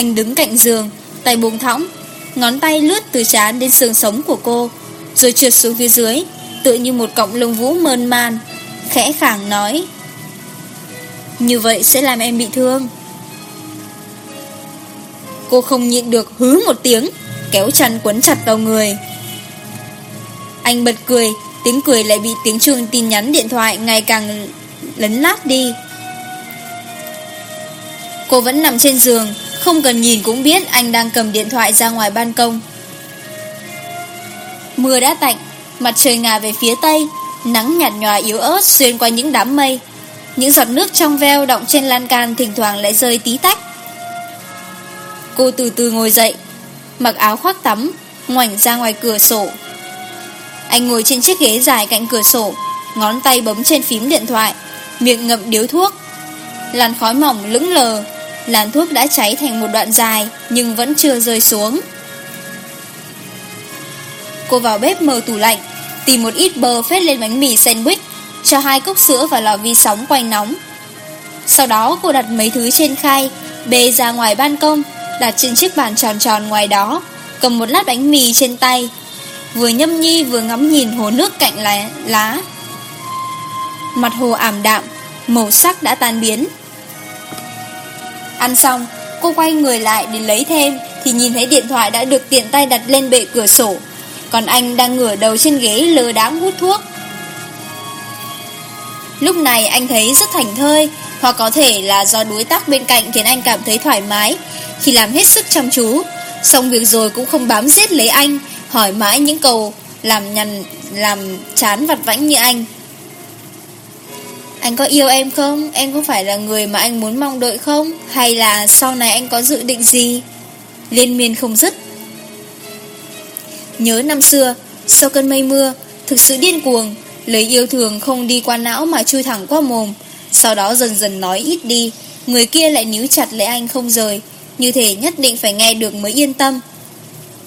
Anh đứng cạnh giường, tay buông thõng, ngón tay lướt từ chán đến xương sống của cô, rồi trượt xuống phía dưới, tựa như một cọng lông vũ mơn man, khẽ khàng nói. Như vậy sẽ làm em bị thương. Cô không nhịn được hứ một tiếng, kéo chăn quấn chặt vào người. Anh bật cười, tiếng cười lại bị tiếng chuông tin nhắn điện thoại ngày càng lấn lát đi. Cô vẫn nằm trên giường, không cần nhìn cũng biết anh đang cầm điện thoại ra ngoài ban công. Mưa đã tạnh, Mặt trời ngả về phía tây, Nắng nhạt nhòa yếu ớt xuyên qua những đám mây. Những giọt nước trong veo động trên lan can Thỉnh thoảng lại rơi tí tách. Cô từ từ ngồi dậy, Mặc áo khoác tắm, Ngoảnh ra ngoài cửa sổ. Anh ngồi trên chiếc ghế dài cạnh cửa sổ, Ngón tay bấm trên phím điện thoại, Miệng ngậm điếu thuốc. Làn khói mỏng lững lờ làn thuốc đã cháy thành một đoạn dài nhưng vẫn chưa rơi xuống. Cô vào bếp mở tủ lạnh, tìm một ít bơ phết lên bánh mì sandwich, cho hai cốc sữa và lò vi sóng quanh nóng. Sau đó cô đặt mấy thứ trên khay, bê ra ngoài ban công, đặt trên chiếc bàn tròn tròn ngoài đó, cầm một lát bánh mì trên tay, vừa nhâm nhi vừa ngắm nhìn hồ nước cạnh lá. lá. Mặt hồ ảm đạm, màu sắc đã tan biến, Ăn xong, cô quay người lại để lấy thêm thì nhìn thấy điện thoại đã được tiện tay đặt lên bệ cửa sổ. Còn anh đang ngửa đầu trên ghế lờ đáng hút thuốc. Lúc này anh thấy rất thảnh thơi hoặc có thể là do đối tác bên cạnh khiến anh cảm thấy thoải mái khi làm hết sức chăm chú. Xong việc rồi cũng không bám giết lấy anh, hỏi mãi những câu làm nhằn làm chán vặt vãnh như anh. Anh có yêu em không? Em có phải là người mà anh muốn mong đợi không? Hay là sau này anh có dự định gì? Liên miên không dứt Nhớ năm xưa, Sau cơn mây mưa, Thực sự điên cuồng, Lời yêu thường không đi qua não mà chui thẳng qua mồm Sau đó dần dần nói ít đi, Người kia lại níu chặt lấy anh không rời Như thế nhất định phải nghe được mới yên tâm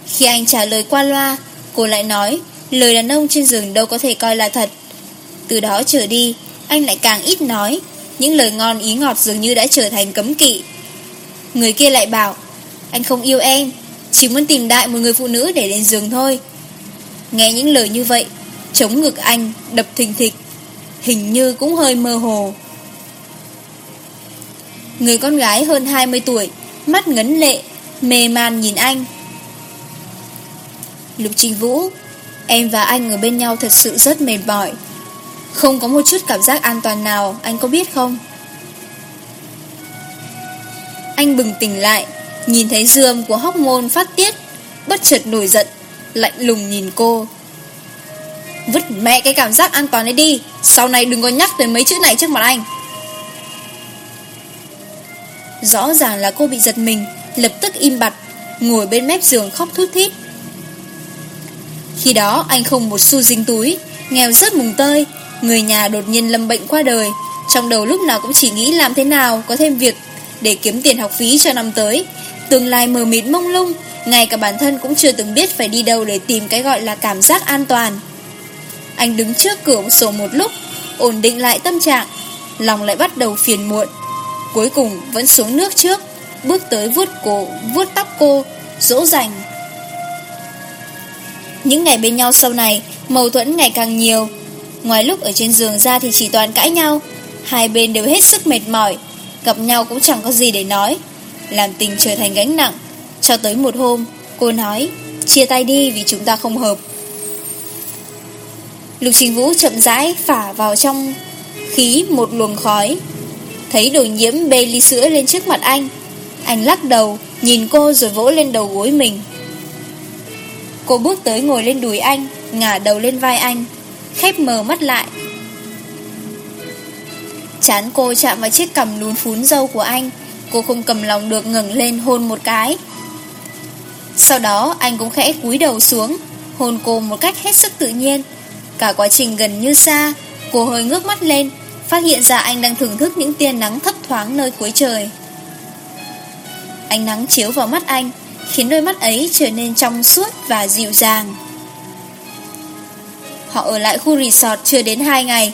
Khi anh trả lời qua loa, Cô lại nói, Lời đàn ông trên giường đâu có thể coi là thật Từ đó trở đi anh lại càng ít nói, những lời ngon ý ngọt dường như đã trở thành cấm kỵ. Người kia lại bảo, anh không yêu em, chỉ muốn tìm đại một người phụ nữ để lên giường thôi. Nghe những lời như vậy, chống ngực anh đập thình thịch, hình như cũng hơi mơ hồ. Người con gái hơn 20 tuổi, mắt ngấn lệ, mê man nhìn anh. Lục Trình Vũ, em và anh ở bên nhau thật sự rất mệt mỏi. Không có một chút cảm giác an toàn nào, Anh có biết không? Anh bừng tỉnh lại, Nhìn thấy dương của hóc môn phát tiết, Bất chợt nổi giận, Lạnh lùng nhìn cô. Vứt mẹ cái cảm giác an toàn ấy đi, Sau này đừng có nhắc tới mấy chữ này trước mặt anh. Rõ ràng là cô bị giật mình, Lập tức im bặt, Ngồi bên mép giường khóc thút thít. Khi đó, anh không một xu dính túi, Nghèo rớt mùng tơi Người nhà đột nhiên lâm bệnh qua đời. Trong đầu lúc nào cũng chỉ nghĩ làm thế nào Có thêm việc để kiếm tiền học phí cho năm tới. Tương lai mờ mịt mông lung Ngay cả bản thân cũng chưa từng biết Phải đi đâu để tìm cái gọi là cảm giác an toàn. Anh đứng trước cửa sổ một lúc Ổn định lại tâm trạng Lòng lại bắt đầu phiền muộn. Cuối cùng vẫn xuống nước trước Bước tới vuốt cổ, vuốt tóc cô Dỗ dành. Những ngày bên nhau sau này Mâu thuẫn ngày càng nhiều. Ngoài lúc ở trên giường ra thì chỉ toàn cãi nhau. Hai bên đều hết sức mệt mỏi. Gặp nhau cũng chẳng có gì để nói. Làm tình trở thành gánh nặng. Cho tới một hôm, Cô nói, Chia tay đi vì chúng ta không hợp. Lục Trình Vũ chậm rãi phả vào trong khí một luồng khói. Thấy đồ nhiễm bê ly sữa lên trước mặt anh Anh lắc đầu, Nhìn cô rồi vỗ lên đầu gối mình. Cô bước tới ngồi lên đùi anh, Ngả đầu lên vai anh khép mờ mắt lại. Chán cô chạm vào chiếc cằm lún phún dâu của anh, cô không cầm lòng được ngừng lên hôn một cái. Sau đó anh cũng khẽ cúi đầu xuống, hôn cô một cách hết sức tự nhiên. Cả quá trình gần như xa, cô hơi ngước mắt lên, phát hiện ra anh đang thưởng thức những tia nắng thấp thoáng nơi cuối trời. Ánh nắng chiếu vào mắt anh, khiến đôi mắt ấy trở nên trong suốt và dịu dàng. Họ ở lại khu resort chưa đến 2 ngày.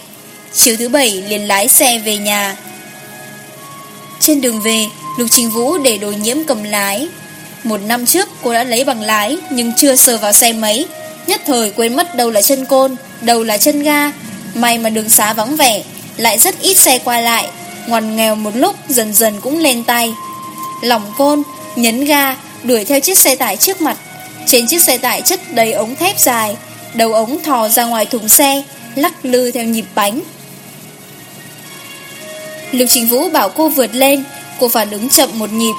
Chiều thứ bảy liền lái xe về nhà. Trên đường về Lục Trình Vũ để đồ nhiễm cầm lái. Một năm trước cô đã lấy bằng lái Nhưng chưa sờ vào xe mấy Nhất thời quên mất đâu là chân côn Đâu là chân ga. May mà đường xá vắng vẻ Lại rất ít xe qua lại. Ngoằn nghèo một lúc dần dần cũng lên tay. Lỏng côn, nhấn ga Đuổi theo chiếc xe tải trước mặt. Trên chiếc xe tải chất đầy ống thép dài Đầu ống thò ra ngoài thùng xe, Lắc lư theo nhịp bánh. Lưu Trình Vũ bảo cô vượt lên, Cô phản ứng chậm một nhịp.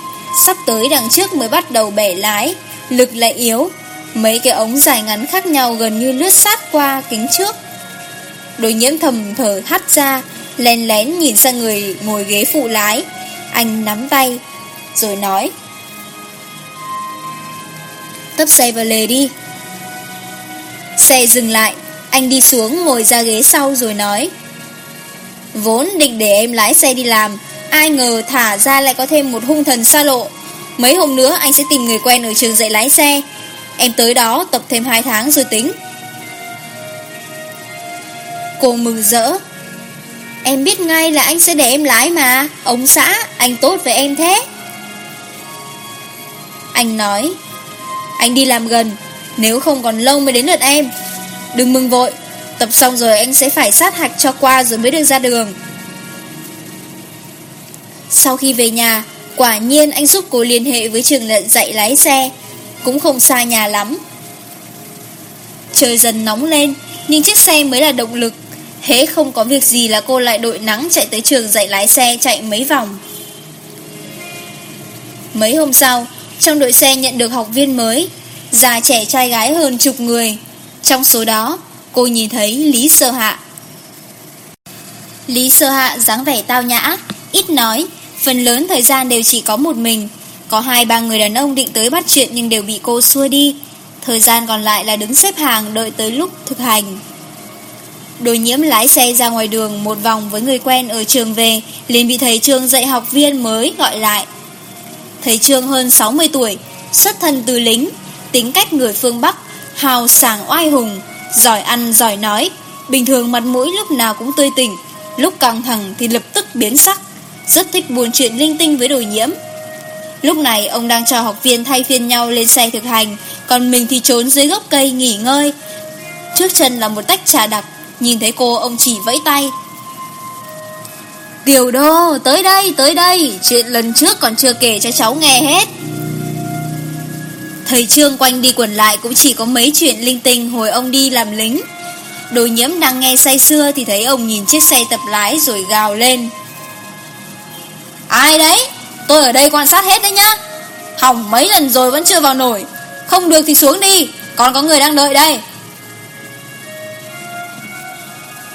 Sắp tới đằng trước mới bắt đầu bẻ lái, Lực lại yếu. Mấy cái ống dài ngắn khác nhau gần như lướt sát qua kính trước. Đối nhiễm thầm thở hắt ra, Lén lén nhìn sang người ngồi ghế phụ lái. Anh nắm tay, Rồi nói. Tấp xe vào lề đi Xe dừng lại, anh đi xuống ngồi ra ghế sau rồi nói. Vốn định để em lái xe đi làm Ai ngờ thả ra lại có thêm một hung thần xa lộ. Mấy hôm nữa anh sẽ tìm người quen ở trường dạy lái xe. Em tới đó tập thêm 2 tháng rồi tính. Cô mừng rỡ. Em biết ngay là anh sẽ để em lái mà Ông xã, anh tốt với em thế. Anh nói Anh đi làm gần nếu không còn lâu mới đến lượt em. Đừng mừng vội. Tập xong rồi anh sẽ phải sát hạch cho qua rồi mới được ra đường. Sau khi về nhà Quả nhiên anh giúp cô liên hệ với trường lận dạy lái xe. Cũng không xa nhà lắm. Trời dần nóng lên Nhưng chiếc xe mới là động lực. Hế không có việc gì là cô lại đội nắng chạy tới trường dạy lái xe chạy mấy vòng. Mấy hôm sau, trong đội xe nhận được học viên mới già trẻ trai gái hơn chục người. Trong số đó, cô nhìn thấy Lý Sơ Hạ. Lý Sơ Hạ dáng vẻ tao nhã, ít nói, phần lớn thời gian đều chỉ có một mình. Có hai ba người đàn ông định tới bắt chuyện nhưng đều bị cô xua đi. Thời gian còn lại là đứng xếp hàng đợi tới lúc thực hành. Đồ nhiễm lái xe ra ngoài đường một vòng với người quen ở trường về, liền bị thầy trường dạy học viên mới gọi lại. Thầy trường hơn 60 tuổi, xuất thân từ lính, Tính cách người phương Bắc, Hào sảng oai hùng, Giỏi ăn giỏi nói. Bình thường mặt mũi lúc nào cũng tươi tỉnh, Lúc căng thẳng thì lập tức biến sắc. Rất thích buồn chuyện linh tinh với đồ nhiễm. Lúc này, ông đang cho học viên thay phiên nhau lên xe thực hành, Còn mình thì trốn dưới gốc cây nghỉ ngơi. Trước chân là một tách trà đặc, Nhìn thấy cô, ông chỉ vẫy tay. Tiểu đô, tới đây tới đây, Chuyện lần trước còn chưa kể cho cháu nghe hết. Thầy Trương quanh đi quẩn lại cũng chỉ có mấy chuyện linh tinh hồi ông đi làm lính. Đồ nhiễm đang nghe say xưa thì thấy ông nhìn chiếc xe tập lái rồi gào lên. Ai đấy? Tôi ở đây quan sát hết đấy nhá. Hỏng mấy lần rồi vẫn chưa vào nổi. Không được thì xuống đi, còn có người đang đợi đây.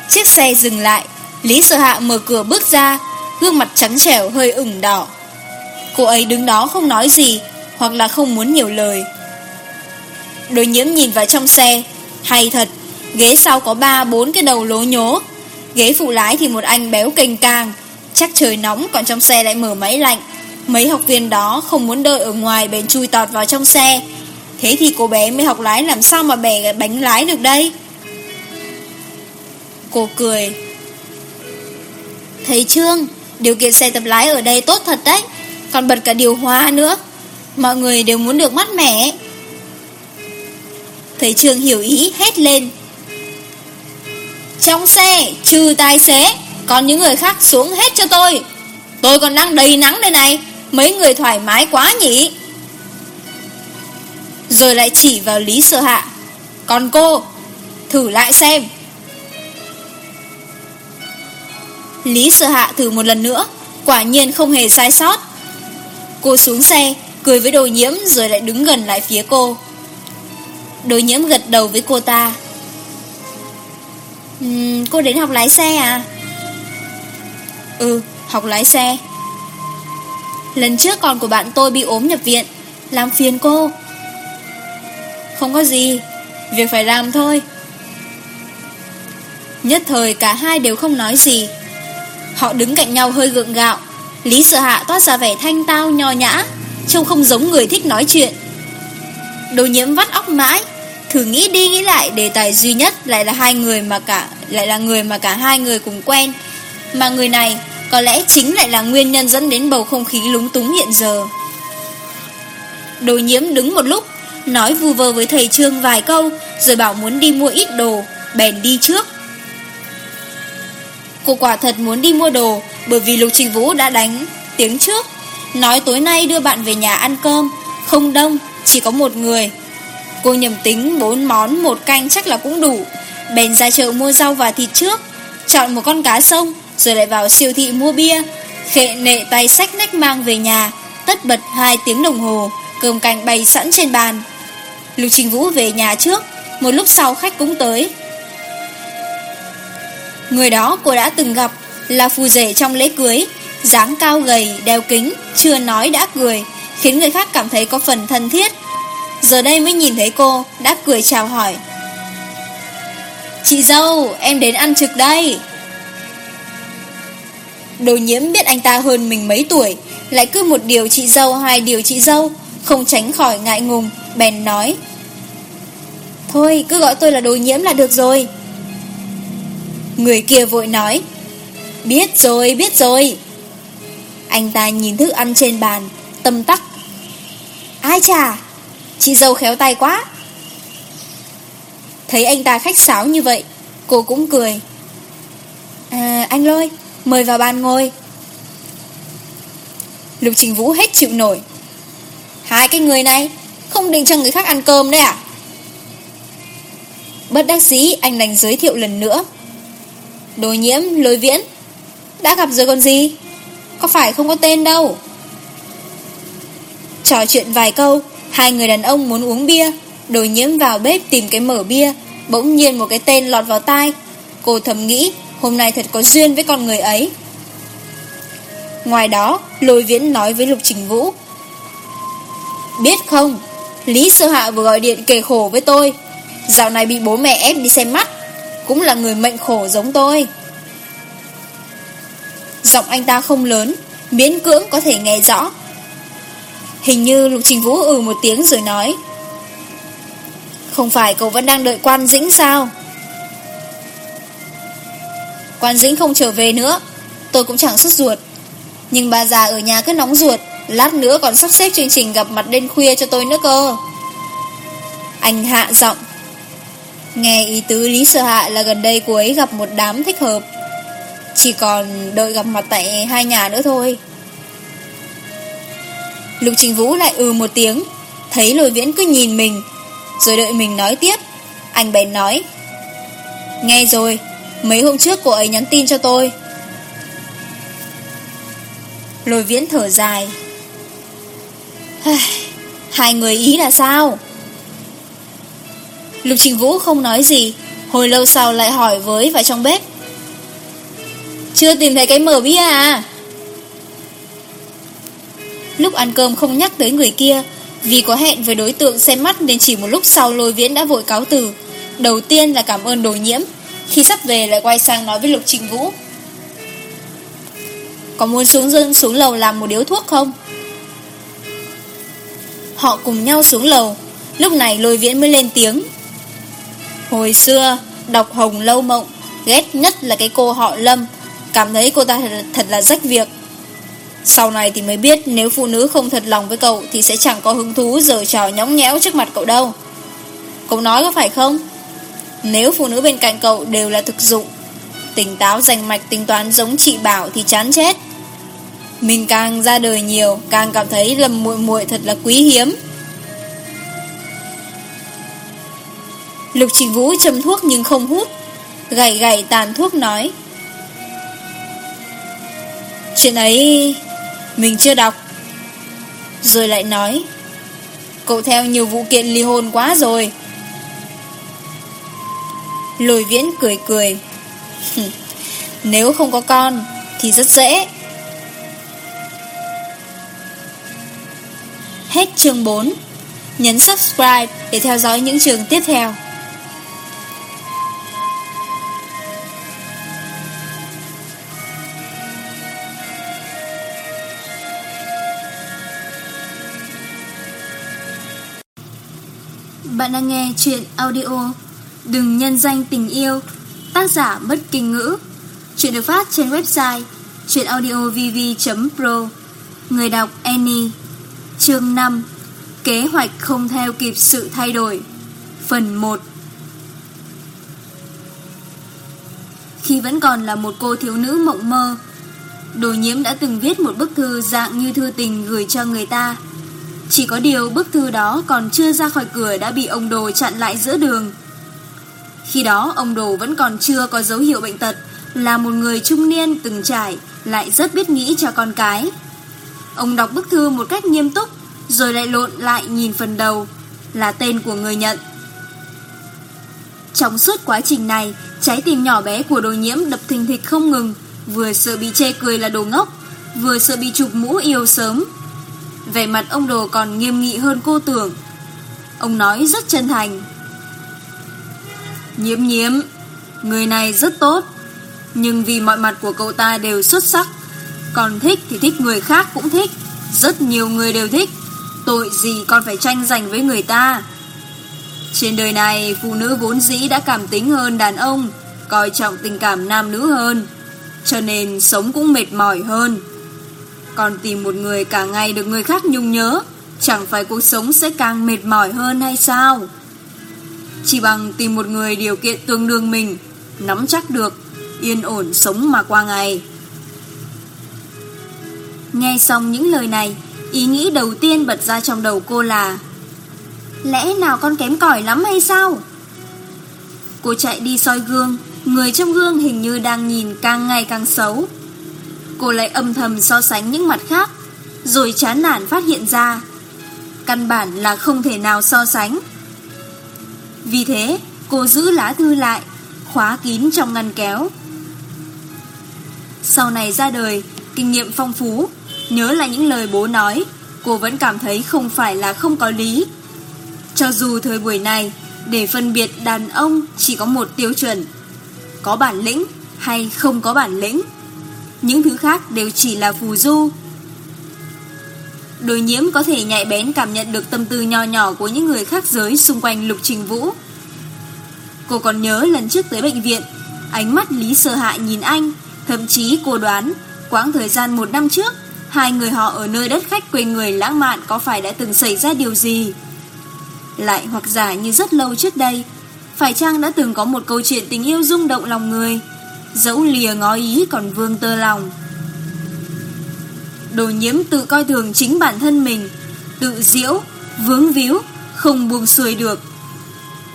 Chiếc xe dừng lại, Lý sơ Hạ mở cửa bước ra, gương mặt trắng trẻo hơi ửng đỏ. Cô ấy đứng đó không nói gì, hoặc là không muốn nhiều lời. Đối nhiễm nhìn vào trong xe, hay thật, ghế sau có 3-4 cái đầu lố nhố, ghế phụ lái thì một anh béo kênh càng, chắc trời nóng còn trong xe lại mở máy lạnh. Mấy học viên đó không muốn đợi ở ngoài bèn chui tọt vào trong xe, thế thì cô bé mới học lái làm sao mà bẻ bánh lái được đây. Cô cười. Thầy Trương, điều kiện xe tập lái ở đây tốt thật đấy, còn bật cả điều hòa nữa. Mọi người đều muốn được mắt mẻ. Thầy trường hiểu ý, hét lên. Trong xe, trừ tài xế, Còn những người khác xuống hết cho tôi. Tôi còn đang đầy nắng đây này, Mấy người thoải mái quá nhỉ. Rồi lại chỉ vào Lý sơ Hạ. Còn cô, Thử lại xem. Lý sơ Hạ thử một lần nữa, Quả nhiên không hề sai sót. Cô xuống xe Cười với đồ nhiễm rồi lại đứng gần lại phía cô. Đồ nhiễm gật đầu với cô ta. Uhm, Cô đến học lái xe à? Ừ học lái xe. Lần trước con của bạn tôi bị ốm nhập viện Làm phiền cô. Không có gì Việc phải làm thôi. Nhất thời cả hai đều không nói gì. Họ đứng cạnh nhau hơi gượng gạo Lý sợ hạ toát ra vẻ thanh tao nho nhã. Trông không giống người thích nói chuyện. Đồ nhiễm vắt óc mãi, Thử nghĩ đi nghĩ lại Đề tài duy nhất lại là hai người mà cả, Lại là người mà cả hai người cùng quen. Mà người này có lẽ chính lại là nguyên nhân dẫn đến bầu không khí lúng túng hiện giờ. Đồ nhiễm đứng một lúc, Nói vù vơ với thầy Trương vài câu, Rồi bảo muốn đi mua ít đồ, Bèn đi trước. Cô quả thật muốn đi mua đồ, Bởi vì Lục Trình Vũ đã đánh tiếng trước. Nói tối nay đưa bạn về nhà ăn cơm. Không đông, chỉ có một người. Cô nhầm tính bốn món một canh chắc là cũng đủ. Bèn ra chợ mua rau và thịt trước. Chọn một con cá sông Rồi lại vào siêu thị mua bia. Khệ nệ tay sách nách mang về nhà. Tất bật hai tiếng đồng hồ Cơm canh bày sẵn trên bàn. Lục Trình Vũ về nhà trước. Một lúc sau khách cũng tới. Người đó cô đã từng gặp Là phù rể trong lễ cưới dáng cao gầy, đeo kính, chưa nói đã cười, khiến người khác cảm thấy có phần thân thiết. Giờ đây mới nhìn thấy cô, đã cười chào hỏi. Chị dâu, em đến ăn trực đây. Đồ nhiễm biết anh ta hơn mình mấy tuổi, lại cứ một điều chị dâu hai điều chị dâu, không tránh khỏi ngại ngùng, bèn nói. Thôi, cứ gọi tôi là đồ nhiễm là được rồi. Người kia vội nói, biết rồi, biết rồi. Anh ta nhìn thức ăn trên bàn Tâm tắc. Ai chà, Chị dâu khéo tay quá. Thấy anh ta khách sáo như vậy, Cô cũng cười. À anh Lôi, Mời vào bàn ngồi. Lục Trình Vũ hết chịu nổi. Hai cái người này, Không định cho người khác ăn cơm đấy à? Bất đắc sĩ anh đành giới thiệu lần nữa. Đồ nhiễm, lôi viễn, Đã gặp rồi còn gì? có phải không có tên đâu? Trò chuyện vài câu, Hai người đàn ông muốn uống bia. Đồ nhiễm vào bếp tìm cái mở bia, Bỗng nhiên một cái tên lọt vào tai. Cô thầm nghĩ, Hôm nay thật có duyên với con người ấy. Ngoài đó, Lôi viễn nói với Lục Trình Vũ. Biết không, Lý Sơ Hạ vừa gọi điện kề khổ với tôi. Dạo này bị bố mẹ ép đi xem mắt, Cũng là người mệnh khổ giống tôi. Giọng anh ta không lớn, Miễn cưỡng có thể nghe rõ. Hình như Lục Trình Vũ ừ một tiếng rồi nói, Không phải cậu vẫn đang đợi quan dĩnh sao? Quan dĩnh không trở về nữa, Tôi cũng chẳng xuất ruột. Nhưng bà già ở nhà cứ nóng ruột, Lát nữa còn sắp xếp chương trình gặp mặt đêm khuya cho tôi nữa cơ. Anh hạ giọng, Nghe ý tứ Lý Sơ Hạ là gần đây cô ấy gặp một đám thích hợp. Chỉ còn đợi gặp mặt tại hai nhà nữa thôi. Lục Trình Vũ lại ừ một tiếng, Thấy lôi viễn cứ nhìn mình, Rồi đợi mình nói tiếp. Anh bèn nói, Nghe rồi, Mấy hôm trước cô ấy nhắn tin cho tôi. Lôi viễn thở dài Hai người ý là sao? Lục Trình Vũ không nói gì, Hồi lâu sau lại hỏi với vào trong bếp chưa tìm thấy cái mờ vía à? Lúc ăn cơm không nhắc tới người kia, Vì có hẹn với đối tượng xem mắt Nên chỉ một lúc sau lôi viễn đã vội cáo từ. Đầu tiên là cảm ơn đồ nhiễm, Khi sắp về lại quay sang nói với Lục Trình Vũ. Có muốn xuống dưng xuống lầu làm một điếu thuốc không? Họ cùng nhau xuống lầu, Lúc này lôi viễn mới lên tiếng. Hồi xưa, Đọc hồng lâu mộng, Ghét nhất là cái cô họ Lâm cảm thấy cô ta thật là rách việc. Sau này thì mới biết nếu phụ nữ không thật lòng với cậu thì sẽ chẳng có hứng thú giờ trò nhõng nhẽo trước mặt cậu đâu. Cậu nói có phải không? Nếu phụ nữ bên cạnh cậu đều là thực dụng, tỉnh táo rành mạch tính toán giống chị Bảo thì chán chết. Mình càng ra đời nhiều, càng cảm thấy lầm muội muội thật là quý hiếm. Lục trình Vũ châm thuốc nhưng không hút, gảy gảy tàn thuốc nói. Chuyện ấy Mình chưa đọc. Rồi lại nói, Cậu theo nhiều vụ kiện ly hôn quá rồi. Lồi viễn cười cười Nếu không có con Thì rất dễ. Hết chương 4 Nhấn subscribe để theo dõi những trường tiếp theo. Bạn đang nghe chuyện audio Đừng nhân danh tình yêu, Tác giả bất kinh ngữ. Chuyện được phát trên website Chuyện audiovv.pro Người đọc Annie. Chương 5 Kế hoạch không theo kịp sự thay đổi. Phần 1 Khi vẫn còn là một cô thiếu nữ mộng mơ, Đồ nhiễm đã từng viết một bức thư dạng như thư tình gửi cho người ta. Chỉ có điều bức thư đó còn chưa ra khỏi cửa đã bị ông Đồ chặn lại giữa đường. Khi đó ông Đồ vẫn còn chưa có dấu hiệu bệnh tật, là một người trung niên từng trải, lại rất biết nghĩ cho con cái. Ông đọc bức thư một cách nghiêm túc, rồi lại lộn lại nhìn phần đầu, là tên của người nhận. Trong suốt quá trình này, trái tim nhỏ bé của đồ nhiễm đập thình thịch không ngừng, vừa sợ bị chê cười là đồ ngốc, vừa sợ bị chụp mũ yêu sớm, về mặt ông đồ còn nghiêm nghị hơn cô tưởng. Ông nói rất chân thành. Nhiếm nhiếm Người này rất tốt. Nhưng vì mọi mặt của cậu ta đều xuất sắc. Còn thích thì thích người khác cũng thích. Rất nhiều người đều thích. Tội gì con phải tranh giành với người ta? Trên đời này, Phụ nữ vốn dĩ đã cảm tính hơn đàn ông, Coi trọng tình cảm nam nữ hơn. Cho nên sống cũng mệt mỏi hơn. Còn tìm một người cả ngày được người khác nhung nhớ, Chẳng phải cuộc sống sẽ càng mệt mỏi hơn hay sao? Chỉ bằng tìm một người điều kiện tương đương mình, Nắm chắc được, Yên ổn sống mà qua ngày. Nghe xong những lời này, Ý nghĩ đầu tiên bật ra trong đầu cô là, Lẽ nào con kém cỏi lắm hay sao? Cô chạy đi soi gương, Người trong gương hình như đang nhìn càng ngày càng xấu. Cô lại âm thầm so sánh những mặt khác, Rồi chán nản phát hiện ra, Căn bản là không thể nào so sánh. Vì thế, cô giữ lá thư lại, Khóa kín trong ngăn kéo. Sau này ra đời, Kinh nghiệm phong phú, Nhớ là những lời bố nói, Cô vẫn cảm thấy không phải là không có lý. Cho dù thời buổi này, Để phân biệt đàn ông Chỉ có một tiêu chuẩn, Có bản lĩnh hay không có bản lĩnh những thứ khác đều chỉ là phù du. Đối nhiễm có thể nhạy bén cảm nhận được tâm tư nho nhỏ của những người khác giới xung quanh Lục Trình Vũ. Cô còn nhớ lần trước tới bệnh viện, ánh mắt Lý Sơ hại nhìn anh, thậm chí cô đoán, quãng thời gian một năm trước, hai người họ ở nơi đất khách quê người lãng mạn có phải đã từng xảy ra điều gì? Lại hoặc giả như rất lâu trước đây, phải chăng đã từng có một câu chuyện tình yêu rung động lòng người? Dẫu lìa ngó ý còn vương tơ lòng. Đồ nhiễm tự coi thường chính bản thân mình, Tự diễu, Vướng víu, Không buông xuôi được.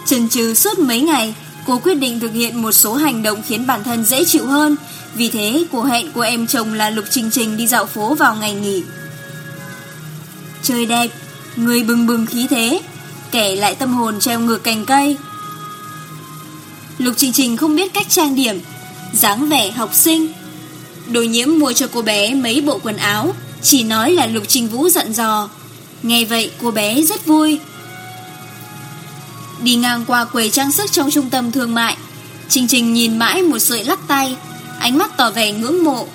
Chần chừ suốt mấy ngày, Cô quyết định thực hiện một số hành động khiến bản thân dễ chịu hơn. Vì thế, cô hẹn của em chồng là Lục Trình Trình đi dạo phố vào ngày nghỉ. Trời đẹp, Người bừng bừng khí thế, Kẻ lại tâm hồn treo ngược cành cây. Lục Trình Trình không biết cách trang điểm dáng vẻ học sinh. Đồ nhiễm mua cho cô bé mấy bộ quần áo, chỉ nói là Lục Trình Vũ giận dò. Nghe vậy cô bé rất vui. Đi ngang qua quầy trang sức trong trung tâm thương mại, Trình Trình nhìn mãi một sợi lắc tay, ánh mắt tỏ vẻ ngưỡng mộ.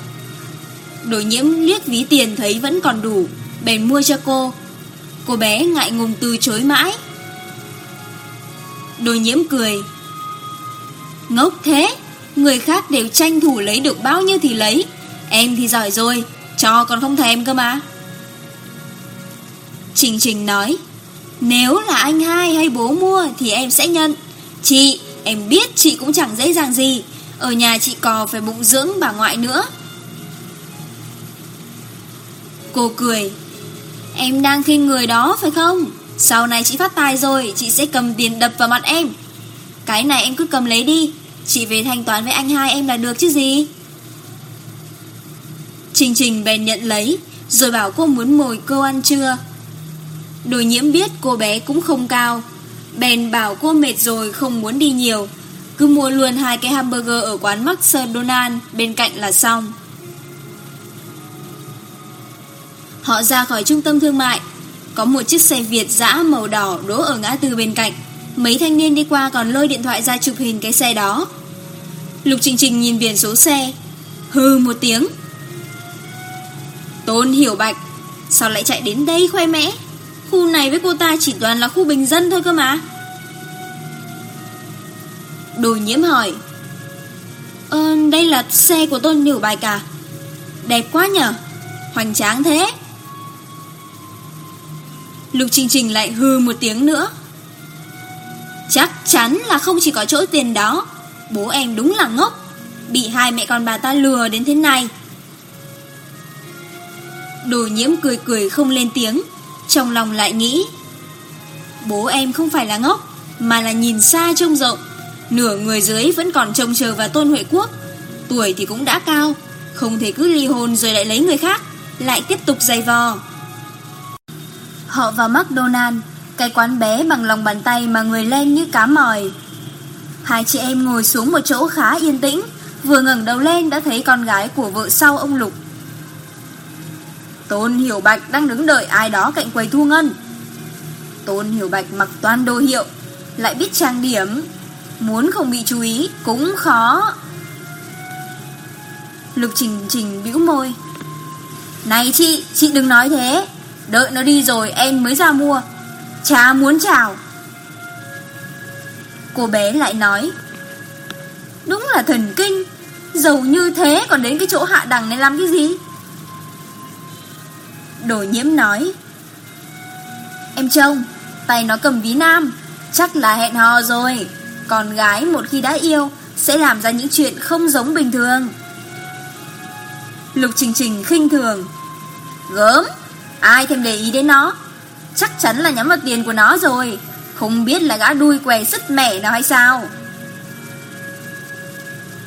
Đồ nhiễm liếc ví tiền thấy vẫn còn đủ, bèn mua cho cô. Cô bé ngại ngùng từ chối mãi. Đồ nhiễm cười. Ngốc thế! Người khác đều tranh thủ lấy được bao nhiêu thì lấy. Em thì giỏi rồi, Cho còn không thèm cơ mà. Trình Trình nói, Nếu là anh hai hay bố mua Thì em sẽ nhận. Chị, em biết chị cũng chẳng dễ dàng gì. Ở nhà chị cò phải bụng dưỡng bà ngoại nữa. Cô cười, Em đang khinh người đó phải không? Sau này chị phát tài rồi, Chị sẽ cầm tiền đập vào mặt em. Cái này em cứ cầm lấy đi Chị về thanh toán với anh hai, em là được chứ gì? Trình Trình bèn nhận lấy, Rồi bảo cô muốn mồi cô ăn trưa. Đồi nhiễm biết cô bé cũng không cao. Bèn bảo cô mệt rồi, không muốn đi nhiều. Cứ mua luôn hai cái hamburger ở quán McDonald's bên cạnh là xong. Họ ra khỏi trung tâm thương mại. Có một chiếc xe Việt dã màu đỏ đỗ ở ngã tư bên cạnh. Mấy thanh niên đi qua còn lôi điện thoại ra chụp hình cái xe đó. Lục Trình Trình nhìn biển số xe, Hừ một tiếng. Tôn Hiểu Bạch, Sao lại chạy đến đây khoe mẽ? Khu này với cô ta chỉ toàn là khu bình dân thôi cơ mà. Đồ nhiễm hỏi Ờ đây là xe của Tôn Hiểu Bạch à? Đẹp quá nhở, Hoành tráng thế. Lục Trình Trình lại hư một tiếng nữa. Chắc chắn là không chỉ có chỗ tiền đó. Bố em đúng là ngốc. Bị hai mẹ con bà ta lừa đến thế này. Đồ nhiễm cười cười không lên tiếng. Trong lòng lại nghĩ, Bố em không phải là ngốc, Mà là nhìn xa trông rộng. Nửa người dưới vẫn còn trông chờ và Tôn Huệ Quốc. Tuổi thì cũng đã cao, Không thể cứ ly hôn rồi lại lấy người khác, Lại tiếp tục dày vò. Họ vào McDonald's cái quán bé bằng lòng bàn tay mà người lên như cá mòi. Hai chị em ngồi xuống một chỗ khá yên tĩnh Vừa ngẩng đầu lên đã thấy con gái của vợ sau ông Lục. Tôn Hiểu Bạch đang đứng đợi ai đó cạnh quầy thu ngân. Tôn Hiểu Bạch mặc toàn đồ hiệu Lại biết trang điểm. Muốn không bị chú ý cũng khó. Lục Trình Trình bĩu môi. Này chị, chị đừng nói thế. Đợi nó đi rồi em mới ra mua. Cha muốn chào. Cô bé lại nói, Đúng là thần kinh Giàu như thế còn đến cái chỗ hạ đẳng này làm cái gì? Đồ nhiễm nói, Em trông, Tay nó cầm ví nam, Chắc là hẹn hò rồi. Con gái một khi đã yêu, Sẽ làm ra những chuyện không giống bình thường. Lục Trình Trình khinh thường, Gớm, Ai thêm để ý đến nó? Chắc chắn là nhắm vào tiền của nó rồi. Không biết là gã đuôi què sứt mẻ nào hay sao?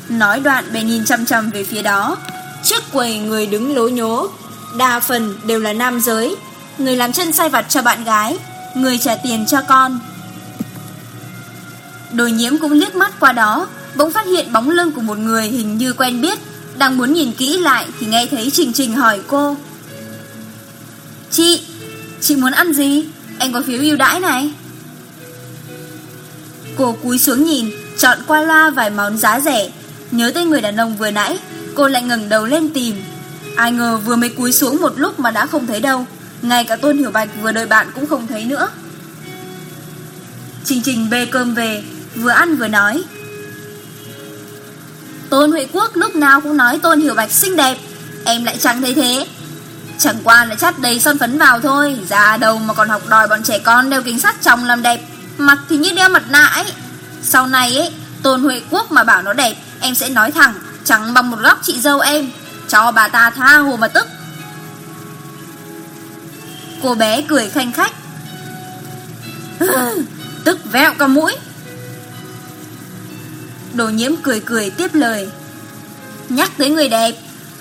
Nói đoạn bè nhìn chăm chăm về phía đó. Trước quầy người đứng lố nhố. Đa phần đều là nam giới. Người làm chân sai vặt cho bạn gái. Người trả tiền cho con. Đồ nhiễm cũng liếc mắt qua đó. Bỗng phát hiện bóng lưng của một người hình như quen biết. Đang muốn nhìn kỹ lại Thì nghe thấy Trình Trình hỏi cô. Chị Chị muốn ăn gì? Anh có phiếu ưu đãi này. Cô cúi xuống nhìn, Chọn qua loa vài món giá rẻ. Nhớ tới người đàn ông vừa nãy, Cô lại ngừng đầu lên tìm. Ai ngờ vừa mới cúi xuống một lúc mà đã không thấy đâu. Ngay cả Tôn Hiểu Bạch vừa đợi bạn cũng không thấy nữa. Trình Trình bê cơm về, Vừa ăn vừa nói. Tôn Huệ Quốc lúc nào cũng nói Tôn Hiểu Bạch xinh đẹp. Em lại chẳng thấy thế. Chẳng qua là chát đầy son phấn vào thôi. Già đầu mà còn học đòi bọn trẻ con đeo kính sắt trong làm đẹp, Mặt thì như đeo mặt nạ ấy. Sau này ấy, Tôn Huệ Quốc mà bảo nó đẹp, Em sẽ nói thẳng, Chẳng bằng một góc chị dâu em. Cho bà ta tha hồ mà tức. Cô bé cười khanh khách. Tức vẹo cả mũi. Đồ nhiễm cười cười tiếp lời. Nhắc tới người đẹp,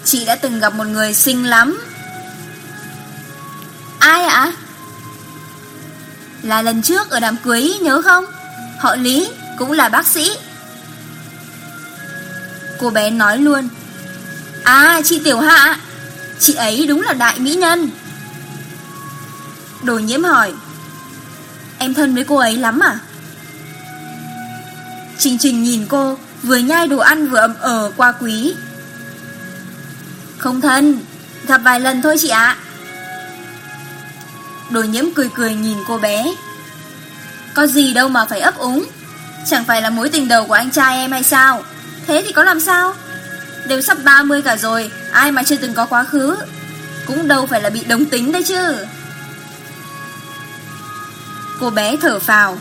Chị đã từng gặp một người xinh lắm. Ai ạ? Là lần trước ở đám cưới nhớ không? Họ Lý cũng là bác sĩ. Cô bé nói luôn. À chị Tiểu Hạ, chị ấy đúng là đại mỹ nhân. Đồ nhiễm hỏi. Em thân với cô ấy lắm à? Trình Trình nhìn cô Vừa nhai đồ ăn vừa ẩm ở ờ qua quý Không thân Gặp vài lần thôi chị ạ. Đồ nhiễm cười cười nhìn cô bé. Có gì đâu mà phải ấp úng. Chẳng phải là mối tình đầu của anh trai em hay sao? Thế thì có làm sao? Đều sắp 30 cả rồi Ai mà chưa từng có quá khứ. Cũng đâu phải là bị đồng tính đấy chứ. Cô bé thở phào.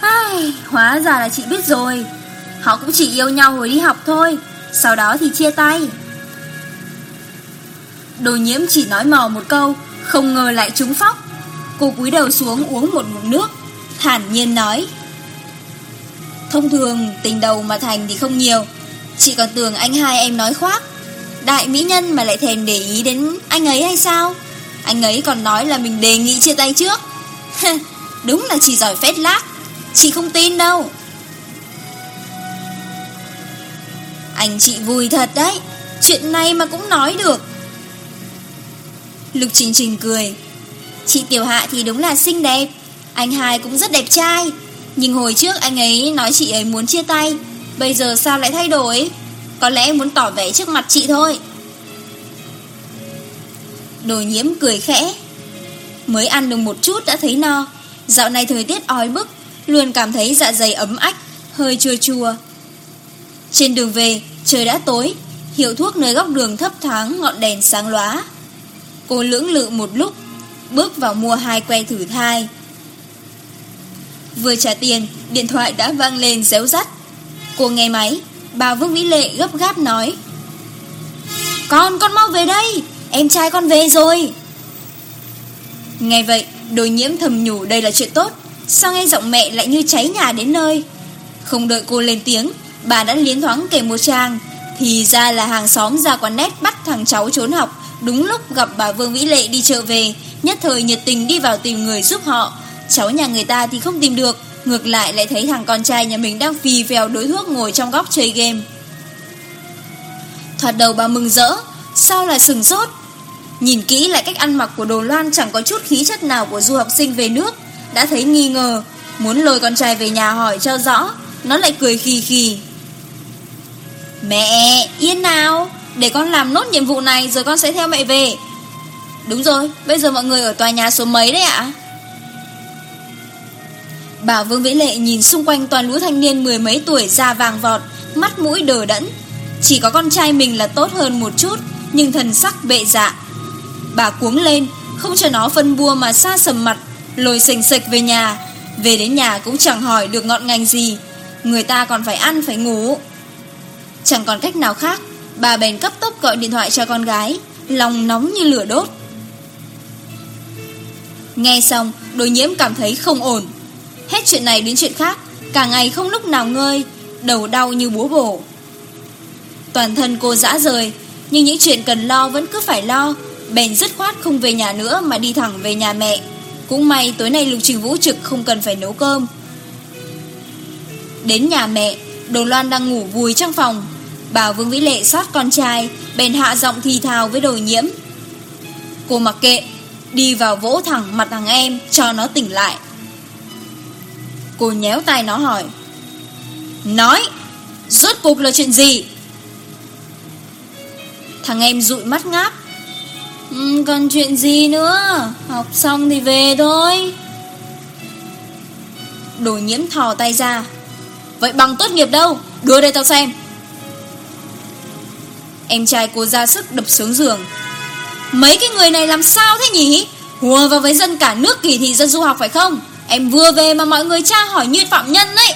Ai, Hóa ra là chị biết rồi. Họ cũng chỉ yêu nhau hồi đi học thôi Sau đó thì chia tay. Đồ nhiễm chỉ nói mò một câu. Không ngờ lại trúng phóc. Cô cúi đầu xuống uống một ngụm nước, Thản nhiên nói. Thông thường, tình đầu mà thành thì không nhiều. Chị còn tưởng anh hai em nói khoác. Đại mỹ nhân mà lại thèm để ý đến anh ấy hay sao? Anh ấy còn nói là mình đề nghị chia tay trước. Đúng là chỉ giỏi phết lác. Chị không tin đâu. Anh chị vui thật đấy. Chuyện này mà cũng nói được. Lục Trình Trình cười. Chị Tiểu Hạ thì đúng là xinh đẹp. Anh hai cũng rất đẹp trai. Nhưng hồi trước anh ấy nói chị ấy muốn chia tay. Bây giờ sao lại thay đổi? Có lẽ muốn tỏ vẻ trước mặt chị thôi. Đồ nhiễm cười khẽ. Mới ăn được một chút đã thấy no. Dạo này thời tiết ói bức, Luôn cảm thấy dạ dày ấm ách, Hơi chua chua. Trên đường về, trời đã tối. Hiệu thuốc nơi góc đường thấp thoáng, ngọn đèn sáng loá. Cô lưỡng lự một lúc, Bước vào mua hai que thử thai. Vừa trả tiền, Điện thoại đã vang lên réo rắt. Cô nghe máy, Bà Vương mỹ Lệ gấp gáp nói, Con con mau về đây, Em trai con về rồi. Nghe vậy, Đồ nhiễm thầm nhủ đây là chuyện tốt, Sao nghe giọng mẹ lại như cháy nhà đến nơi? Không đợi cô lên tiếng, Bà đã liến thoáng kể một trang, Thì ra là hàng xóm ra quán nét bắt thằng cháu trốn học. Đúng lúc gặp bà Vương Vĩ Lệ đi chợ về, nhất thời nhiệt tình đi vào tìm người giúp họ. Cháu nhà người ta thì không tìm được, ngược lại lại thấy thằng con trai nhà mình đang phì vèo đối thuốc ngồi trong góc chơi game. Thoạt đầu bà mừng rỡ, sau là sừng sốt. Nhìn kỹ lại cách ăn mặc của đồ loan chẳng có chút khí chất nào của du học sinh về nước, đã thấy nghi ngờ, muốn lôi con trai về nhà hỏi cho rõ, nó lại cười khì khì. Mẹ, yên nào? Để con làm nốt nhiệm vụ này rồi con sẽ theo mẹ về. Đúng rồi, Bây giờ mọi người ở tòa nhà số mấy đấy ạ? Bà Vương Vĩ Lệ nhìn xung quanh toàn lũ thanh niên mười mấy tuổi da vàng vọt, Mắt mũi đờ đẫn. Chỉ có con trai mình là tốt hơn một chút, Nhưng thần sắc bệ dạ. Bà cuống lên, Không cho nó phân bua mà xa sầm mặt, Lồi sành sạch về nhà. Về đến nhà cũng chẳng hỏi được ngọn ngành gì. Người ta còn phải ăn, phải ngủ. Chẳng còn cách nào khác Bà bèn cấp tốc gọi điện thoại cho con gái. Lòng nóng như lửa đốt. Nghe xong Đối nhiễm cảm thấy không ổn. Hết chuyện này đến chuyện khác. Cả ngày không lúc nào ngơi, Đầu đau như búa bổ. Toàn thân cô dã rời, Nhưng những chuyện cần lo vẫn cứ phải lo. Bèn dứt khoát không về nhà nữa Mà đi thẳng về nhà mẹ. Cũng may tối nay Lục Trình Vũ Trực không cần phải nấu cơm. Đến nhà mẹ, Đồ Loan đang ngủ vùi trong phòng. Bảo Vương Vĩ Lệ xót con trai, Bèn hạ giọng thì thào với đồ nhiễm. Cô mặc kệ, Đi vào vỗ thẳng mặt thằng em Cho nó tỉnh lại. Cô nhéo tay nó hỏi, Nói, Rốt cuộc là chuyện gì? Thằng em dụi mắt ngáp ừ, Còn chuyện gì nữa? Học xong thì về thôi. Đồ nhiễm thò tay ra, Vậy bằng tốt nghiệp đâu, Đưa đây tao xem. Em trai cô ra sức đập xuống giường. Mấy cái người này làm sao thế nhỉ? Hùa vào với dân cả nước kỳ thị dân du học phải không? Em vừa về mà mọi người tra hỏi như phạm nhân đấy.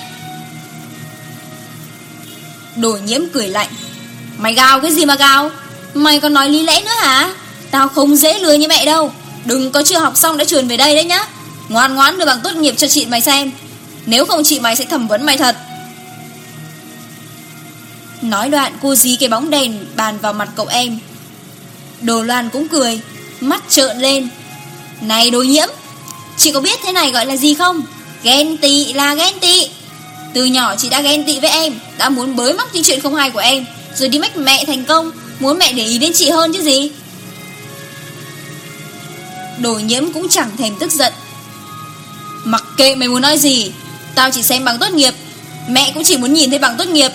Đồ nhiễm cười lạnh. Mày gào cái gì mà gào? Mày còn nói lý lẽ nữa hả? Tao không dễ lừa như mẹ đâu. Đừng có chưa học xong đã truyền về đây đấy nhá. Ngoan ngoãn đưa bằng tốt nghiệp cho chị mày xem. Nếu không chị mày sẽ thẩm vấn mày thật. Nói đoạn cô dí cái bóng đèn Bàn vào mặt cậu em. Đồ loan cũng cười, Mắt trợn lên. Này đồ nhiễm, Chị có biết thế này gọi là gì không? Ghen tị là ghen tị. Từ nhỏ chị đã ghen tị với em, Đã muốn bới móc những chuyện không hay của em, Rồi đi mách mẹ thành công, Muốn mẹ để ý đến chị hơn chứ gì. Đồ nhiễm cũng chẳng thèm tức giận. Mặc kệ mày muốn nói gì, Tao chỉ xem bằng tốt nghiệp, Mẹ cũng chỉ muốn nhìn thấy bằng tốt nghiệp.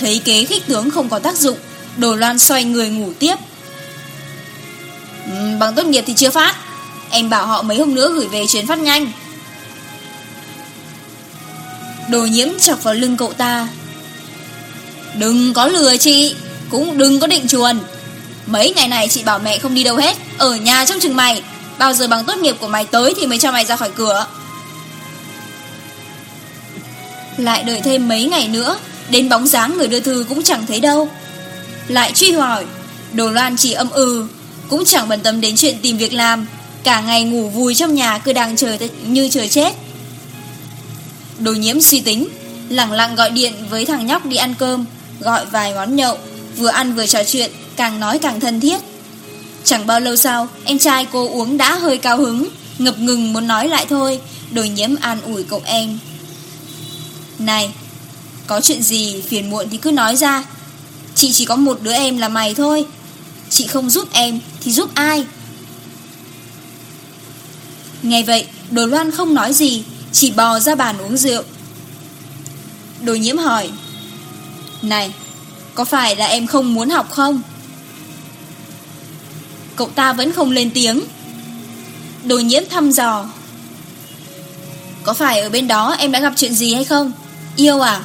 Thấy kế khích tướng không có tác dụng, Đồ loan xoay người ngủ tiếp. Ừ, bằng tốt nghiệp thì chưa phát. Em bảo họ mấy hôm nữa gửi về chuyến phát nhanh. Đồ nhiễm chọc vào lưng cậu ta. Đừng có lừa chị, Cũng đừng có định chuồn. Mấy ngày này chị bảo mẹ không đi đâu hết, Ở nhà trong chừng mày. Bao giờ bằng tốt nghiệp của mày tới thì mới cho mày ra khỏi cửa. Lại đợi thêm mấy ngày nữa Đến bóng dáng người đưa thư cũng chẳng thấy đâu. Lại truy hỏi, Đồ Loan chỉ âm ừ Cũng chẳng bận tâm đến chuyện tìm việc làm, Cả ngày ngủ vui trong nhà cứ đang chờ như chờ chết. Đồ nhiễm suy tính Lặng lặng gọi điện với thằng nhóc đi ăn cơm, Gọi vài món nhậu, Vừa ăn vừa trò chuyện, Càng nói càng thân thiết. Chẳng bao lâu sau Em trai cô uống đã hơi cao hứng, Ngập ngừng muốn nói lại thôi, Đồ nhiễm an ủi cậu em. Này có chuyện gì phiền muộn thì cứ nói ra. Chị chỉ có một đứa em là mày thôi. Chị không giúp em thì giúp ai? Nghe vậy, Đồ Loan không nói gì, Chỉ bò ra bàn uống rượu. Đồ nhiễm hỏi, Này, Có phải là em không muốn học không? Cậu ta vẫn không lên tiếng. Đồ nhiễm thăm dò, Có phải ở bên đó em đã gặp chuyện gì hay không? Yêu à?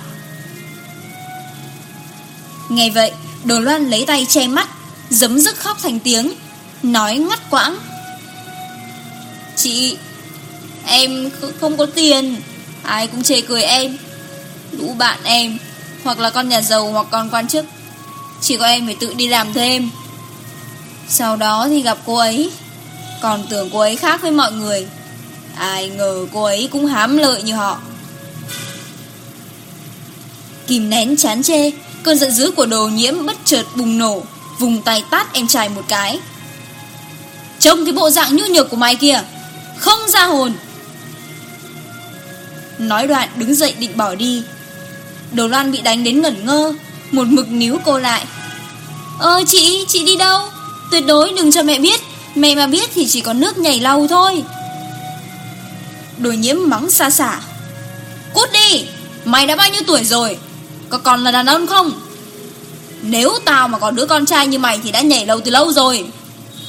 ngay vậy, đồ loan lấy tay che mắt, giấm dứt khóc thành tiếng, nói ngắt quãng. Chị, em không có tiền, ai cũng chê cười em, đủ bạn em, hoặc là con nhà giàu hoặc con quan chức. Chỉ có em phải tự đi làm thêm. Sau đó thì gặp cô ấy, còn tưởng cô ấy khác với mọi người. Ai ngờ cô ấy cũng hám lợi như họ. Kìm nén chán chê, Cơn giận dữ của đồ nhiễm bất chợt bùng nổ Vùng tay tát em trai một cái. Trông cái bộ dạng nhu nhược của mày kìa Không ra hồn. Nói đoạn đứng dậy định bỏ đi. Đồ Loan bị đánh đến ngẩn ngơ Một mực níu cô lại. Ơ chị, chị đi đâu? Tuyệt đối đừng cho mẹ biết Mẹ mà biết thì chỉ có nước nhảy lau thôi. Đồ nhiễm mắng xa xả. Cút đi Mày đã bao nhiêu tuổi rồi? Có còn là đàn ông không? Nếu tao mà còn đứa con trai như mày Thì đã nhảy lầu từ lâu rồi.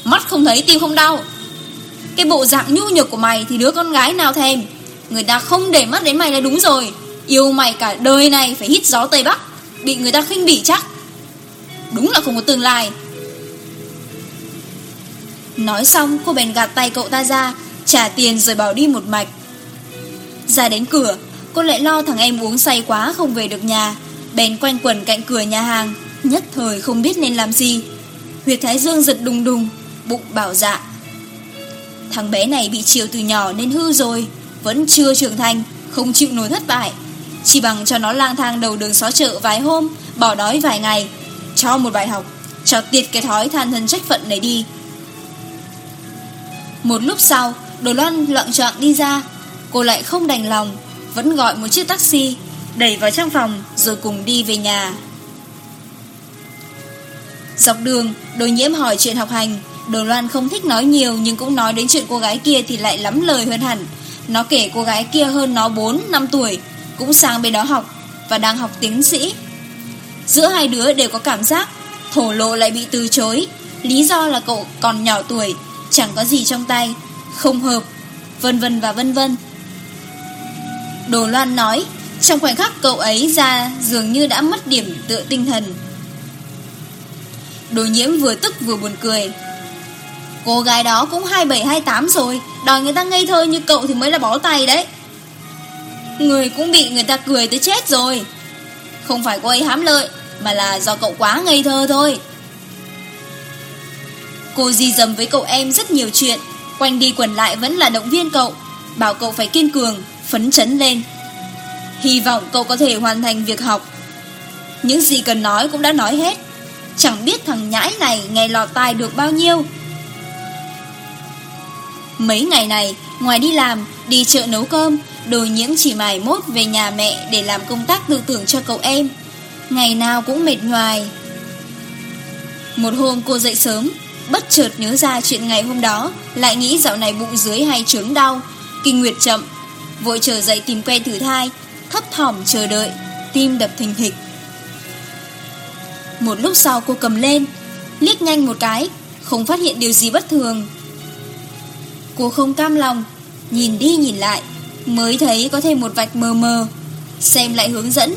Mắt không thấy, tim không đau. Cái bộ dạng nhu nhược của mày Thì đứa con gái nào thèm? Người ta không để mắt đến mày là đúng rồi. Yêu mày cả đời này phải hít gió Tây Bắc, Bị người ta khinh bỉ chắc. Đúng là không có tương lai. Nói xong, cô bèn gạt tay cậu ta ra, Trả tiền rồi bảo đi một mạch. Ra đến cửa, Cô lại lo thằng em uống say quá không về được nhà bèn quanh quần cạnh cửa nhà hàng, nhất thời không biết nên làm gì. Huyệt Thái Dương giật đùng đùng, bụng bảo dạ. Thằng bé này bị chiều từ nhỏ nên hư rồi, vẫn chưa trưởng thành, không chịu nổi thất bại. Chỉ bằng cho nó lang thang đầu đường xó chợ vài hôm, bỏ đói vài ngày, cho một bài học, cho tiệt cái thói than thân trách phận này đi. Một lúc sau, Đồ Loan loạn trọng đi ra, cô lại không đành lòng, vẫn gọi một chiếc taxi đẩy vào trong phòng rồi cùng đi về nhà. Dọc đường, đồ nhiễm hỏi chuyện học hành, đồ loan không thích nói nhiều nhưng cũng nói đến chuyện cô gái kia thì lại lắm lời hơn hẳn. Nó kể cô gái kia hơn nó 4, 5 tuổi, cũng sang bên đó học và đang học tiến sĩ. Giữa hai đứa đều có cảm giác, thổ lộ lại bị từ chối, lý do là cậu còn nhỏ tuổi, chẳng có gì trong tay, không hợp, vân vân và vân vân. Đồ Loan nói, trong khoảnh khắc cậu ấy ra dường như đã mất điểm tựa tinh thần. Đồ nhiễm vừa tức vừa buồn cười. Cô gái đó cũng 27-28 rồi, đòi người ta ngây thơ như cậu thì mới là bó tay đấy. Người cũng bị người ta cười tới chết rồi. Không phải cô ấy hám lợi, mà là do cậu quá ngây thơ thôi. Cô di dầm với cậu em rất nhiều chuyện, quanh đi quẩn lại vẫn là động viên cậu, bảo cậu phải kiên cường, phấn chấn lên. Hy vọng cậu có thể hoàn thành việc học. Những gì cần nói cũng đã nói hết. Chẳng biết thằng nhãi này nghe lọt tai được bao nhiêu. Mấy ngày này, Ngoài đi làm, Đi chợ nấu cơm, Đồ nhiễm chỉ mải mốt về nhà mẹ Để làm công tác tư tưởng cho cậu em. Ngày nào cũng mệt nhoài. Một hôm cô dậy sớm, Bất chợt nhớ ra chuyện ngày hôm đó, Lại nghĩ dạo này bụng dưới hay trướng đau. Kinh nguyệt chậm, Vội trở dậy tìm que thử thai thấp thỏm chờ đợi, tim đập thình thịch. Một lúc sau cô cầm lên, liếc nhanh một cái, không phát hiện điều gì bất thường. Cô không cam lòng, nhìn đi nhìn lại, mới thấy có thêm một vạch mờ mờ, xem lại hướng dẫn,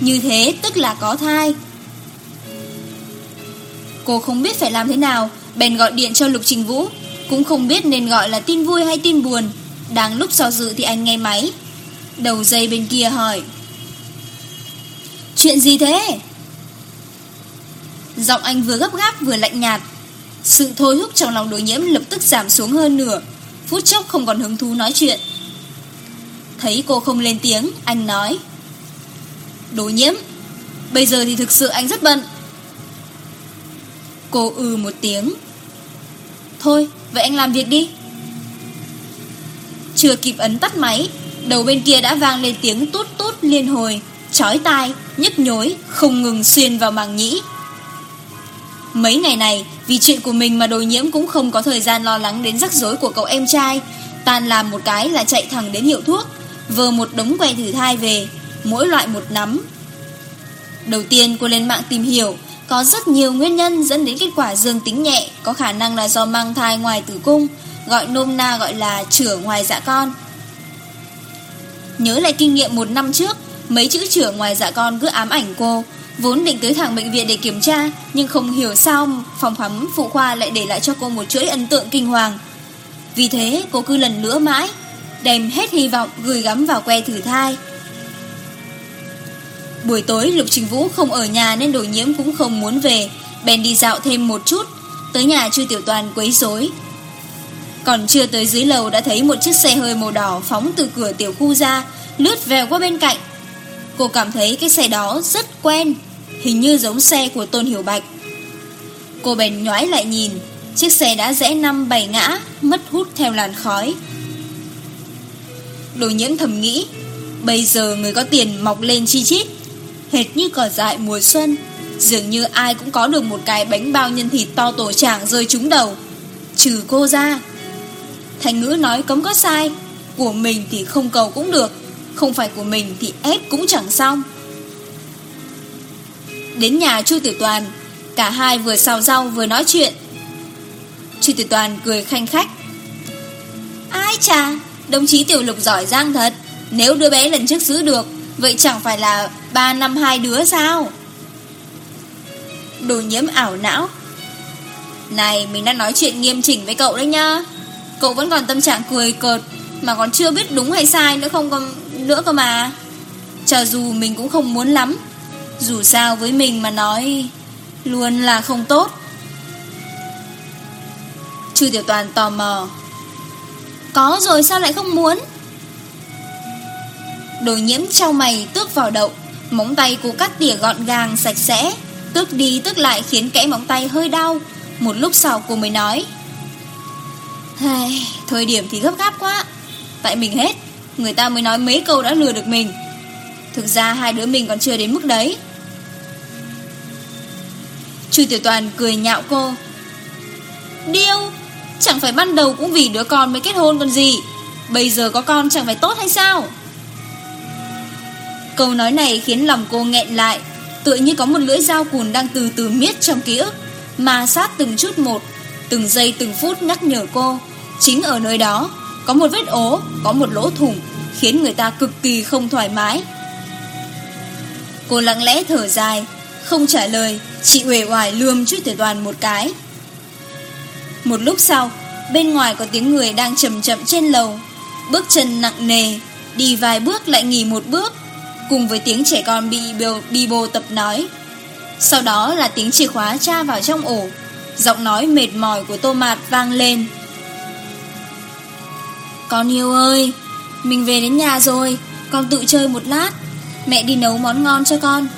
như thế tức là có thai. Cô không biết phải làm thế nào, bèn gọi điện cho Lục Trình Vũ, cũng không biết nên gọi là tin vui hay tin buồn. Đang lúc do dự thì anh nghe máy, Đầu dây bên kia hỏi. Chuyện gì thế? Giọng anh vừa gấp gáp vừa lạnh nhạt. Sự thôi húc trong lòng đối nhiễm lập tức giảm xuống hơn nửa. Phút chốc không còn hứng thú nói chuyện. Thấy cô không lên tiếng, Anh nói. Đối nhiễm, Bây giờ thì thực sự anh rất bận. Cô ừ một tiếng. Thôi, vậy anh làm việc đi. Chưa kịp ấn tắt máy Đầu bên kia đã vang lên tiếng tút tút liên hồi, chói tai, nhức nhối, không ngừng xuyên vào màng nhĩ. Mấy ngày này, vì chuyện của mình mà đồ nhiễm cũng không có thời gian lo lắng đến rắc rối của cậu em trai. tan làm một cái là chạy thẳng đến hiệu thuốc, vờ một đống que thử thai về, mỗi loại một nắm. Đầu tiên cô lên mạng tìm hiểu, có rất nhiều nguyên nhân dẫn đến kết quả dương tính nhẹ, có khả năng là do mang thai ngoài tử cung, gọi nôm na gọi là chửa ngoài dạ con. Nhớ lại kinh nghiệm một năm trước, Mấy chữ trưởng ngoài dạ con cứ ám ảnh cô. Vốn định tới thẳng bệnh viện để kiểm tra, Nhưng không hiểu sao phòng khám phụ khoa lại để lại cho cô một chuỗi ấn tượng kinh hoàng. Vì thế, cô cứ lần nữa mãi, Đem hết hy vọng gửi gắm vào que thử thai. Buổi tối, Lục Trình Vũ không ở nhà nên đổi nhiễm cũng không muốn về. Bèn đi dạo thêm một chút, Tới nhà chưa tiểu toàn quấy rối. Còn chưa tới dưới lầu đã thấy một chiếc xe hơi màu đỏ phóng từ cửa tiểu khu ra, lướt về qua bên cạnh. Cô cảm thấy cái xe đó rất quen, hình như giống xe của Tôn Hiểu Bạch. Cô bèn nhói lại nhìn, chiếc xe đã rẽ năm bảy ngã, mất hút theo làn khói. Đồ nhiễm thầm nghĩ, bây giờ người có tiền mọc lên chi chít, hệt như cỏ dại mùa xuân. Dường như ai cũng có được một cái bánh bao nhân thịt to tổ tràng rơi trúng đầu Trừ cô ra Thành ngữ nói cấm có sai. Của mình thì không cầu cũng được, Không phải của mình thì ép cũng chẳng xong. Đến nhà Chu Tử Toàn, Cả hai vừa xào rau vừa nói chuyện. Chu Tử Toàn cười khanh khách. Ai cha Đồng chí Tiểu Lục giỏi giang thật. Nếu đứa bé lần trước giữ được, Vậy chẳng phải là ba năm hai đứa sao? Đồ nhiễm ảo não. Này, mình đang nói chuyện nghiêm chỉnh với cậu đấy nhá. Cậu vẫn còn tâm trạng cười cợt Mà còn chưa biết đúng hay sai nữa không còn nữa cơ mà. Cho dù mình cũng không muốn lắm, Dù sao với mình mà nói Luôn là không tốt. Chư Tiểu Toàn tò mò. Có rồi sao lại không muốn? Đồ nhiễm trao mày tước vào đậu, Móng tay cô cắt tỉa gọn gàng sạch sẽ, Tước đi tước lại khiến kẽ móng tay hơi đau, Một lúc sau cô mới nói. Ai, thời điểm thì gấp gáp quá. Tại mình hết Người ta mới nói mấy câu đã lừa được mình. Thực ra hai đứa mình còn chưa đến mức đấy. Chu Tiểu Toàn cười nhạo cô. Điêu Chẳng phải ban đầu cũng vì đứa con mới kết hôn còn gì. Bây giờ có con chẳng phải tốt hay sao? Câu nói này khiến lòng cô nghẹn lại Tựa như có một lưỡi dao cùn đang từ từ miết trong ký ức Mà sát từng chút một. Từng giây từng phút nhắc nhở cô. Chính ở nơi đó Có một vết ố, có một lỗ thủng Khiến người ta cực kỳ không thoải mái. Cô lặng lẽ thở dài Không trả lời Chị uể hoài lườm chút thể toàn một cái. Một lúc sau Bên ngoài có tiếng người đang chậm chậm trên lầu. Bước chân nặng nề Đi vài bước lại nghỉ một bước Cùng với tiếng trẻ con bị bồ, bị bồ tập nói. Sau đó là tiếng chìa khóa tra vào trong ổ. Giọng nói mệt mỏi của tô mạt vang lên. Con yêu ơi, Mình về đến nhà rồi, Con tự chơi một lát. Mẹ đi nấu món ngon cho con.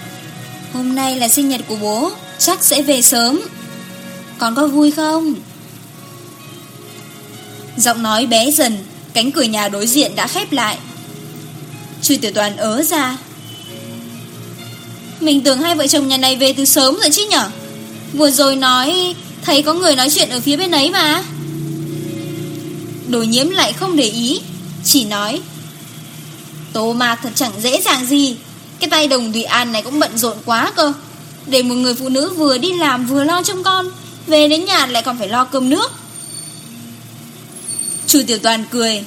Hôm nay là sinh nhật của bố, Chắc sẽ về sớm. Con có vui không? Giọng nói bé dần, Cánh cửa nhà đối diện đã khép lại. Truy tiểu toàn ớ ra. Mình tưởng hai vợ chồng nhà này về từ sớm rồi chứ nhở? Vừa rồi nói Thấy có người nói chuyện ở phía bên ấy mà. Đồ nhiễm lại không để ý, Chỉ nói, Tô ma thật chẳng dễ dàng gì. Cái tay đồng Thủy An này cũng bận rộn quá cơ. Để một người phụ nữ vừa đi làm vừa lo trông con, Về đến nhà lại còn phải lo cơm nước. Chú Tiểu Toàn cười,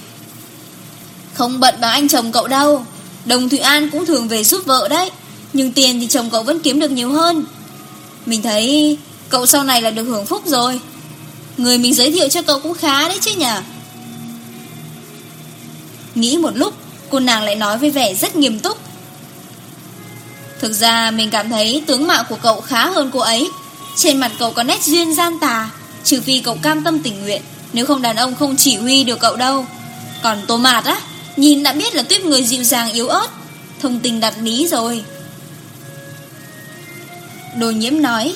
Không bận bằng anh chồng cậu đâu. Đồng Thụy An cũng thường về giúp vợ đấy, Nhưng tiền thì chồng cậu vẫn kiếm được nhiều hơn. Mình thấy Cậu sau này là được hưởng phúc rồi. Người mình giới thiệu cho cậu cũng khá đấy chứ nhỉ? Nghĩ một lúc, Cô nàng lại nói với vẻ rất nghiêm túc. Thực ra mình cảm thấy tướng mạo của cậu khá hơn cô ấy. Trên mặt cậu có nét duyên gian tà, Trừ vì cậu cam tâm tình nguyện. Nếu không đàn ông không chỉ huy được cậu đâu. Còn tô mạt á, Nhìn đã biết là tuyết người dịu dàng yếu ớt, Thông tình đặt lý rồi. Đồ nhiễm nói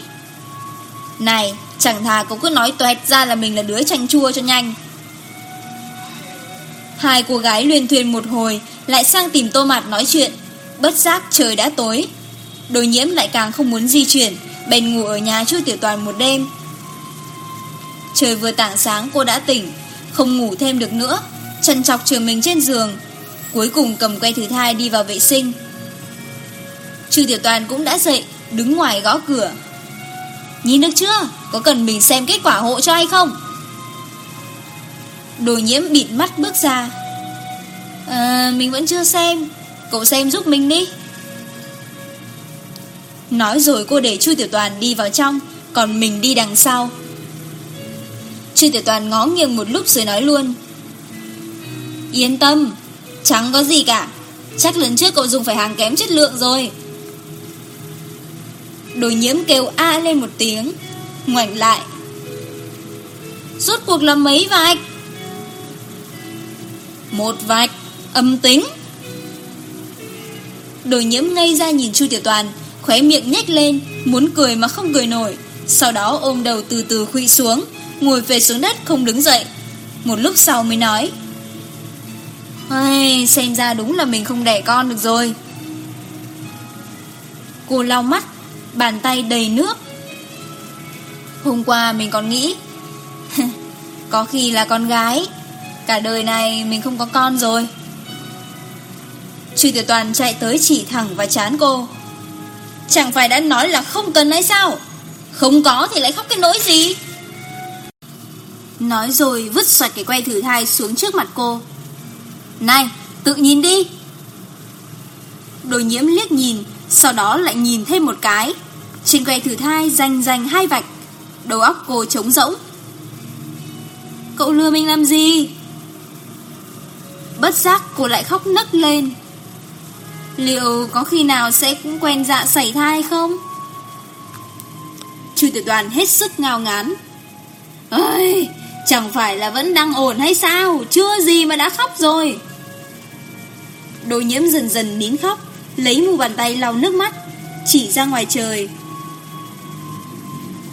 này, chẳng thà cậu cứ nói toẹt ra là mình là đứa chanh chua cho nhanh. Hai cô gái luyên thuyền một hồi, Lại sang tìm tô mạt nói chuyện. Bất giác trời đã tối. Đồ nhiễm lại càng không muốn di chuyển, Bèn ngủ ở nhà chui tiểu toàn một đêm. Trời vừa tảng sáng, cô đã tỉnh, Không ngủ thêm được nữa. Trần chọc trường mình trên giường, Cuối cùng cầm que thứ thai đi vào vệ sinh. Chư tiểu toàn cũng đã dậy, Đứng ngoài gõ cửa. Nhìn được chưa? Có cần mình xem kết quả hộ cho hay không? Đồ nhiễm bịt mắt bước ra. À, Mình vẫn chưa xem. Cậu xem giúp mình đi. Nói rồi cô để Chu Tiểu Toàn đi vào trong Còn mình đi đằng sau. Chu Tiểu Toàn ngó nghiêng một lúc rồi nói luôn. Yên tâm Chẳng có gì cả. Chắc lần trước cậu dùng phải hàng kém chất lượng rồi. Đồ nhiễm kêu a lên một tiếng Ngoảnh lại. Rốt cuộc là mấy vạch? Một vạch Âm tính. Đồ nhiễm ngay ra nhìn Chu Tiểu Toàn Khóe miệng nhếch lên Muốn cười mà không cười nổi. Sau đó ôm đầu từ từ khuỵu xuống Ngồi về xuống đất không đứng dậy. Một lúc sau mới nói Ai, Xem ra đúng là mình không đẻ con được rồi. Cô lau mắt bàn tay đầy nước. Hôm qua mình còn nghĩ, có khi là con gái, cả đời này mình không có con rồi. Truy Tiểu Toàn chạy tới chỉ thẳng và chán cô. Chẳng phải đã nói là không cần hay sao? Không có thì lại khóc cái nỗi gì? Nói rồi vứt xoạch cái que thử thai xuống trước mặt cô. Này, tự nhìn đi. Đồ nhiễm liếc nhìn, sau đó lại nhìn thêm một cái. Trên que thử thai rành rành hai vạch, Đầu óc cô trống rỗng. Cậu lừa mình làm gì? Bất giác cô lại khóc nấc lên. Liệu có khi nào sẽ cũng quen dạ sảy thai không? Chu tiểu đoàn hết sức ngao ngán. Ơi, Chẳng phải là vẫn đang ổn hay sao? Chưa gì mà đã khóc rồi. Đồ nhiễm dần dần nín khóc, Lấy mu bàn tay lau nước mắt, Chỉ ra ngoài trời.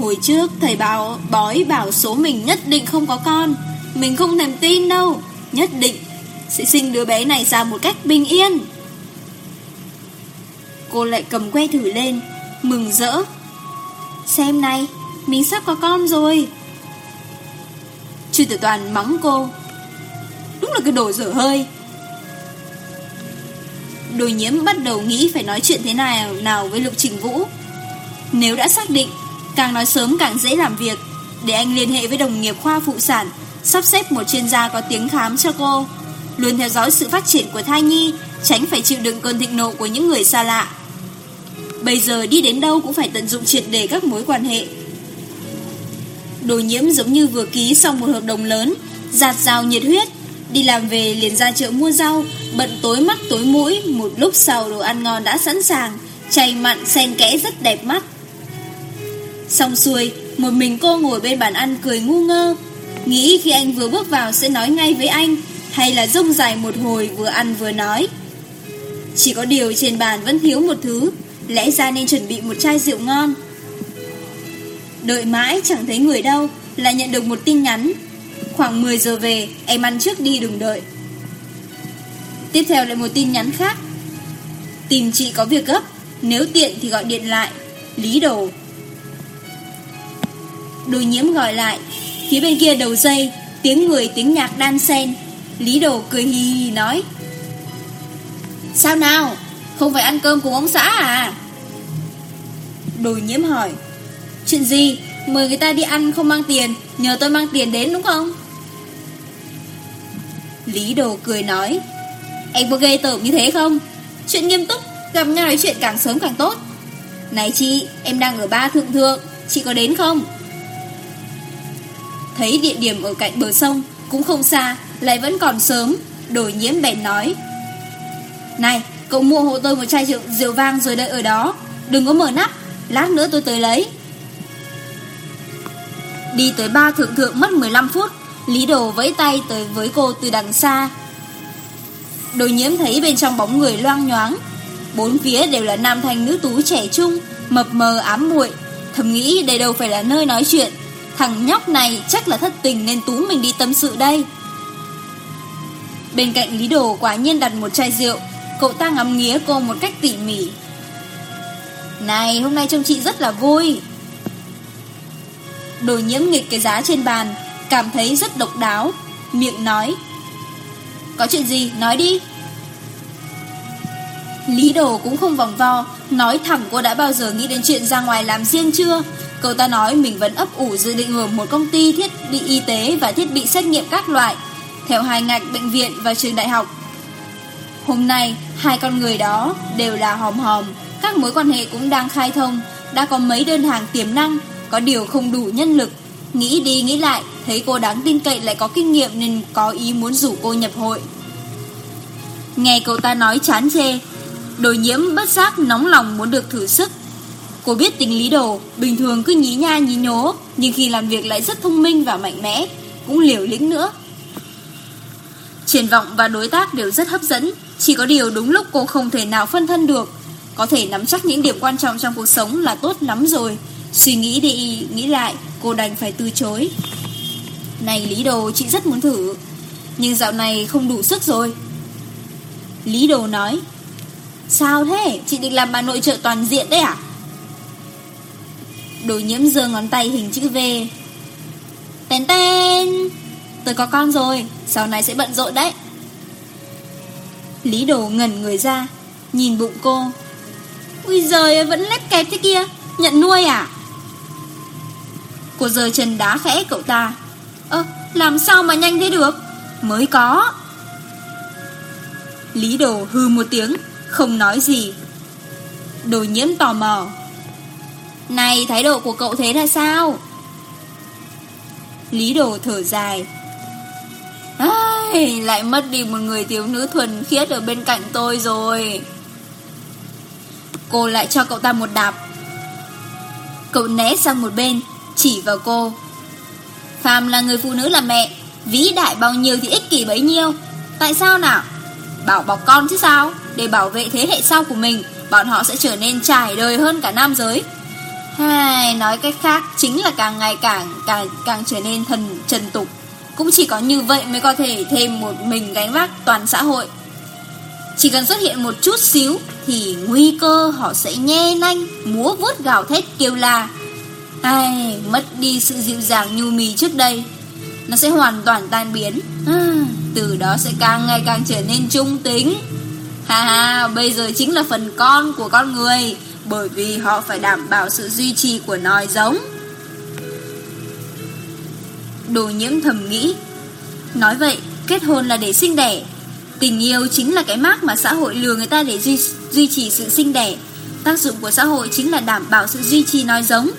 Hồi trước thầy bảo, bói bảo số mình nhất định không có con. Mình không thèm tin đâu. Nhất định sẽ sinh đứa bé này ra một cách bình yên. Cô lại cầm que thử lên, Mừng rỡ. Xem này, Mình sắp có con rồi. Chu tử toàn mắng cô, Đúng là cái đồ dở hơi. Đồ nhiễm bắt đầu nghĩ phải nói chuyện thế nào nào với Lục Trình Vũ. Nếu đã xác định Càng nói sớm càng dễ làm việc. Để anh liên hệ với đồng nghiệp khoa phụ sản, Sắp xếp một chuyên gia có tiếng khám cho cô. Luôn theo dõi sự phát triển của thai nhi, Tránh phải chịu đựng cơn thịnh nộ của những người xa lạ. Bây giờ đi đến đâu cũng phải tận dụng triệt để các mối quan hệ. Đồ nhiễm giống như vừa ký xong một hợp đồng lớn, Giạt rào nhiệt huyết, Đi làm về liền ra chợ mua rau, Bận tối mắt tối mũi, Một lúc sau đồ ăn ngon đã sẵn sàng chày mặn sen kẽ rất đẹp mắt. Xong xuôi, một mình cô ngồi bên bàn ăn cười ngu ngơ. Nghĩ khi anh vừa bước vào sẽ nói ngay với anh, hay là rông dài một hồi vừa ăn vừa nói. Chỉ có điều trên bàn vẫn thiếu một thứ, lẽ ra nên chuẩn bị một chai rượu ngon. Đợi mãi chẳng thấy người đâu, là nhận được một tin nhắn. Khoảng 10 giờ về, em ăn trước đi đừng đợi. Tiếp theo lại một tin nhắn khác. Tìm chị có việc gấp, nếu tiện thì gọi điện lại. Lý đồ Đôi nhiễm gọi lại. Phía bên kia đầu dây Tiếng người tiếng nhạc đan xen. Lý đồ cười hì hì nói. Sao nào? Không phải ăn cơm cùng ông xã à? Đồi nhiễm hỏi. Chuyện gì? Mời người ta đi ăn không mang tiền. Nhờ tôi mang tiền đến đúng không? Lý đồ cười nói. Anh có ghê tởm như thế không? Chuyện nghiêm túc Gặp nhau nói chuyện càng sớm càng tốt. Này chị Em đang ở ba thượng thượng. Chị có đến không? Thấy địa điểm ở cạnh bờ sông Cũng không xa Lại vẫn còn sớm Đổi nhiễm bèn nói. Này cậu mua hộ tôi một chai rượu, rượu vang rồi đợi ở đó. Đừng có mở nắp Lát nữa tôi tới lấy. Đi tới ba thượng thượng mất 15 phút Lý đồ vẫy tay tới với cô từ đằng xa. Đồ nhiễm thấy bên trong bóng người loang nhoáng Bốn phía đều là nam thanh nữ tú trẻ trung Mập mờ ám muội Thầm nghĩ đây đâu phải là nơi nói chuyện. Thằng nhóc này chắc là thất tình nên tú mình đi tâm sự đây. Bên cạnh Lý Đồ quả nhiên đặt một chai rượu, Cậu ta ngắm nghía cô một cách tỉ mỉ. Này, hôm nay trông chị rất là vui. Đồ nhiễm nghịch cái giá trên bàn, Cảm thấy rất độc đáo, Miệng nói. Có chuyện gì? Nói đi. Lý Đồ cũng không vòng vo, Nói thẳng cô đã bao giờ nghĩ đến chuyện ra ngoài làm riêng chưa? Cậu ta nói mình vẫn ấp ủ dự định mở một công ty thiết bị y tế và thiết bị xét nghiệm các loại, theo hai ngạch bệnh viện và trường đại học. Hôm nay, hai con người đó đều là hòm hòm, các mối quan hệ cũng đang khai thông, đã có mấy đơn hàng tiềm năng, có điều không đủ nhân lực. Nghĩ đi nghĩ lại, thấy cô đáng tin cậy lại có kinh nghiệm nên có ý muốn rủ cô nhập hội. Nghe cậu ta nói chán chê, đồ nhiễm bất giác nóng lòng muốn được thử sức. Cô biết tính lý đồ, bình thường cứ nhí nha nhí nhố, nhưng khi làm việc lại rất thông minh và mạnh mẽ, cũng liều lĩnh nữa. Triển vọng và đối tác đều rất hấp dẫn, chỉ có điều đúng lúc cô không thể nào phân thân được. Có thể nắm chắc những điểm quan trọng trong cuộc sống là tốt lắm rồi. Suy nghĩ đi, nghĩ lại, cô đành phải từ chối. Này Lý Đồ, chị rất muốn thử, nhưng dạo này không đủ sức rồi. Lý Đồ nói, sao thế, chị định làm bà nội trợ toàn diện đấy à? Đồ nhiễm giơ ngón tay hình chữ V. Tên tên Tôi có con rồi, Sau này sẽ bận rộn đấy. Lý đồ ngẩn người ra, Nhìn bụng cô. Ui giời vẫn lép kẹp thế kia, Nhận nuôi à? Cô giơ chân đá khẽ cậu ta. Ơ, làm sao mà nhanh thế được? Mới có. Lý đồ hư một tiếng, Không nói gì. Đồ nhiễm tò mò. Này thái độ của cậu thế là sao? Lý đồ thở dài. Ai, Lại mất đi một người thiếu nữ thuần khiết Ở bên cạnh tôi rồi. Cô lại cho cậu ta một đạp. Cậu né sang một bên Chỉ vào cô. Phàm là người phụ nữ là mẹ Vĩ đại bao nhiêu thì ích kỷ bấy nhiêu. Tại sao nào? Bảo bọc con chứ sao? Để bảo vệ thế hệ sau của mình Bọn họ sẽ trở nên trải đời hơn cả nam giới hai nói cách khác chính là càng ngày càng càng càng trở nên thần trần tục. Cũng chỉ có như vậy mới có thể thêm một mình gánh vác toàn xã hội. Chỉ cần xuất hiện một chút xíu thì nguy cơ họ sẽ nhe nanh, múa vuốt gào thét kêu la. Ai, mất đi sự dịu dàng nhu mì trước đây. Nó sẽ hoàn toàn tan biến. À, từ đó sẽ càng ngày càng trở nên trung tính. Ha ha, bây giờ chính là phần con của con người bởi vì họ phải đảm bảo sự duy trì của nòi giống. Đồ nhiễm thầm nghĩ. Nói vậy, kết hôn là để sinh đẻ. Tình yêu chính là cái mác mà xã hội lừa người ta để duy, duy trì sự sinh đẻ. Tác dụng của xã hội chính là đảm bảo sự duy trì nói giống.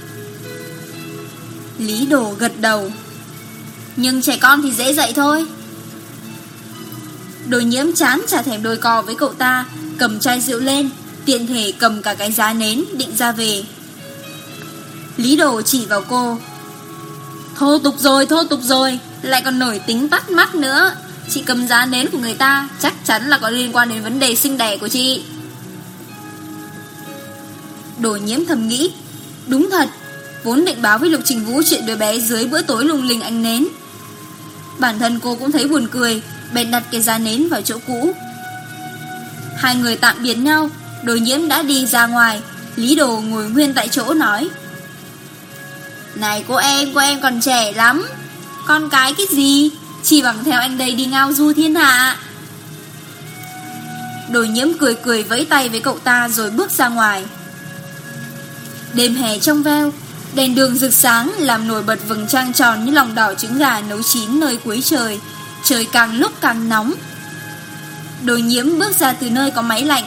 Lý đồ gật đầu. Nhưng trẻ con thì dễ dậy thôi. Đồ nhiễm chán chả thèm đôi cò với cậu ta Cầm chai rượu lên. Tiện thể cầm cả cái giá nến định ra về. Lý đồ chỉ vào cô. Thô tục rồi, thô tục rồi, Lại còn nổi tính bắt mắt nữa. Chị cầm giá nến của người ta Chắc chắn là có liên quan đến vấn đề sinh đẻ của chị. Đồ nhiễm thầm nghĩ. Đúng thật, Vốn định báo với Lục Trình Vũ chuyện đứa bé dưới bữa tối lung linh anh nến. Bản thân cô cũng thấy buồn cười, Bèn đặt cái giá nến vào chỗ cũ. Hai người tạm biến nhau Đồ nhiễm đã đi ra ngoài. Lý đồ ngồi nguyên tại chỗ nói. Này cô em Cô em còn trẻ lắm. Con cái cái gì? Chỉ bằng theo anh đây đi ngao du thiên hạ. Đồ nhiễm cười cười vẫy tay với cậu ta Rồi bước ra ngoài. Đêm hè trong veo Đèn đường rực sáng làm nổi bật vầng trăng tròn như lòng đỏ trứng gà nấu chín nơi cuối trời. Trời càng lúc càng nóng. Đồ nhiễm bước ra từ nơi có máy lạnh,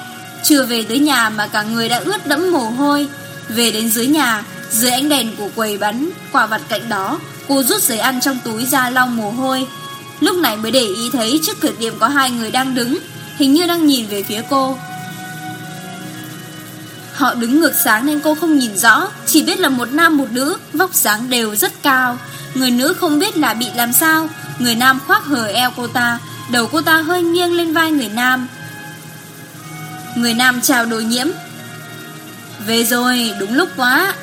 chưa về tới nhà mà cả người đã ướt đẫm mồ hôi. Về đến dưới nhà, Dưới ánh đèn của quầy bắn Quả vặt cạnh đó, Cô rút giấy ăn trong túi ra lau mồ hôi. Lúc này mới để ý thấy trước cửa tiệm có hai người đang đứng, Hình như đang nhìn về phía cô. Họ đứng ngược sáng nên cô không nhìn rõ, Chỉ biết là một nam một nữ, Vóc dáng đều rất cao. Người nữ không biết là bị làm sao, Người nam khoác hờ eo cô ta, Đầu cô ta hơi nghiêng lên vai người nam. Người nam chào đồ nhiễm. Về rồi, đúng lúc quá.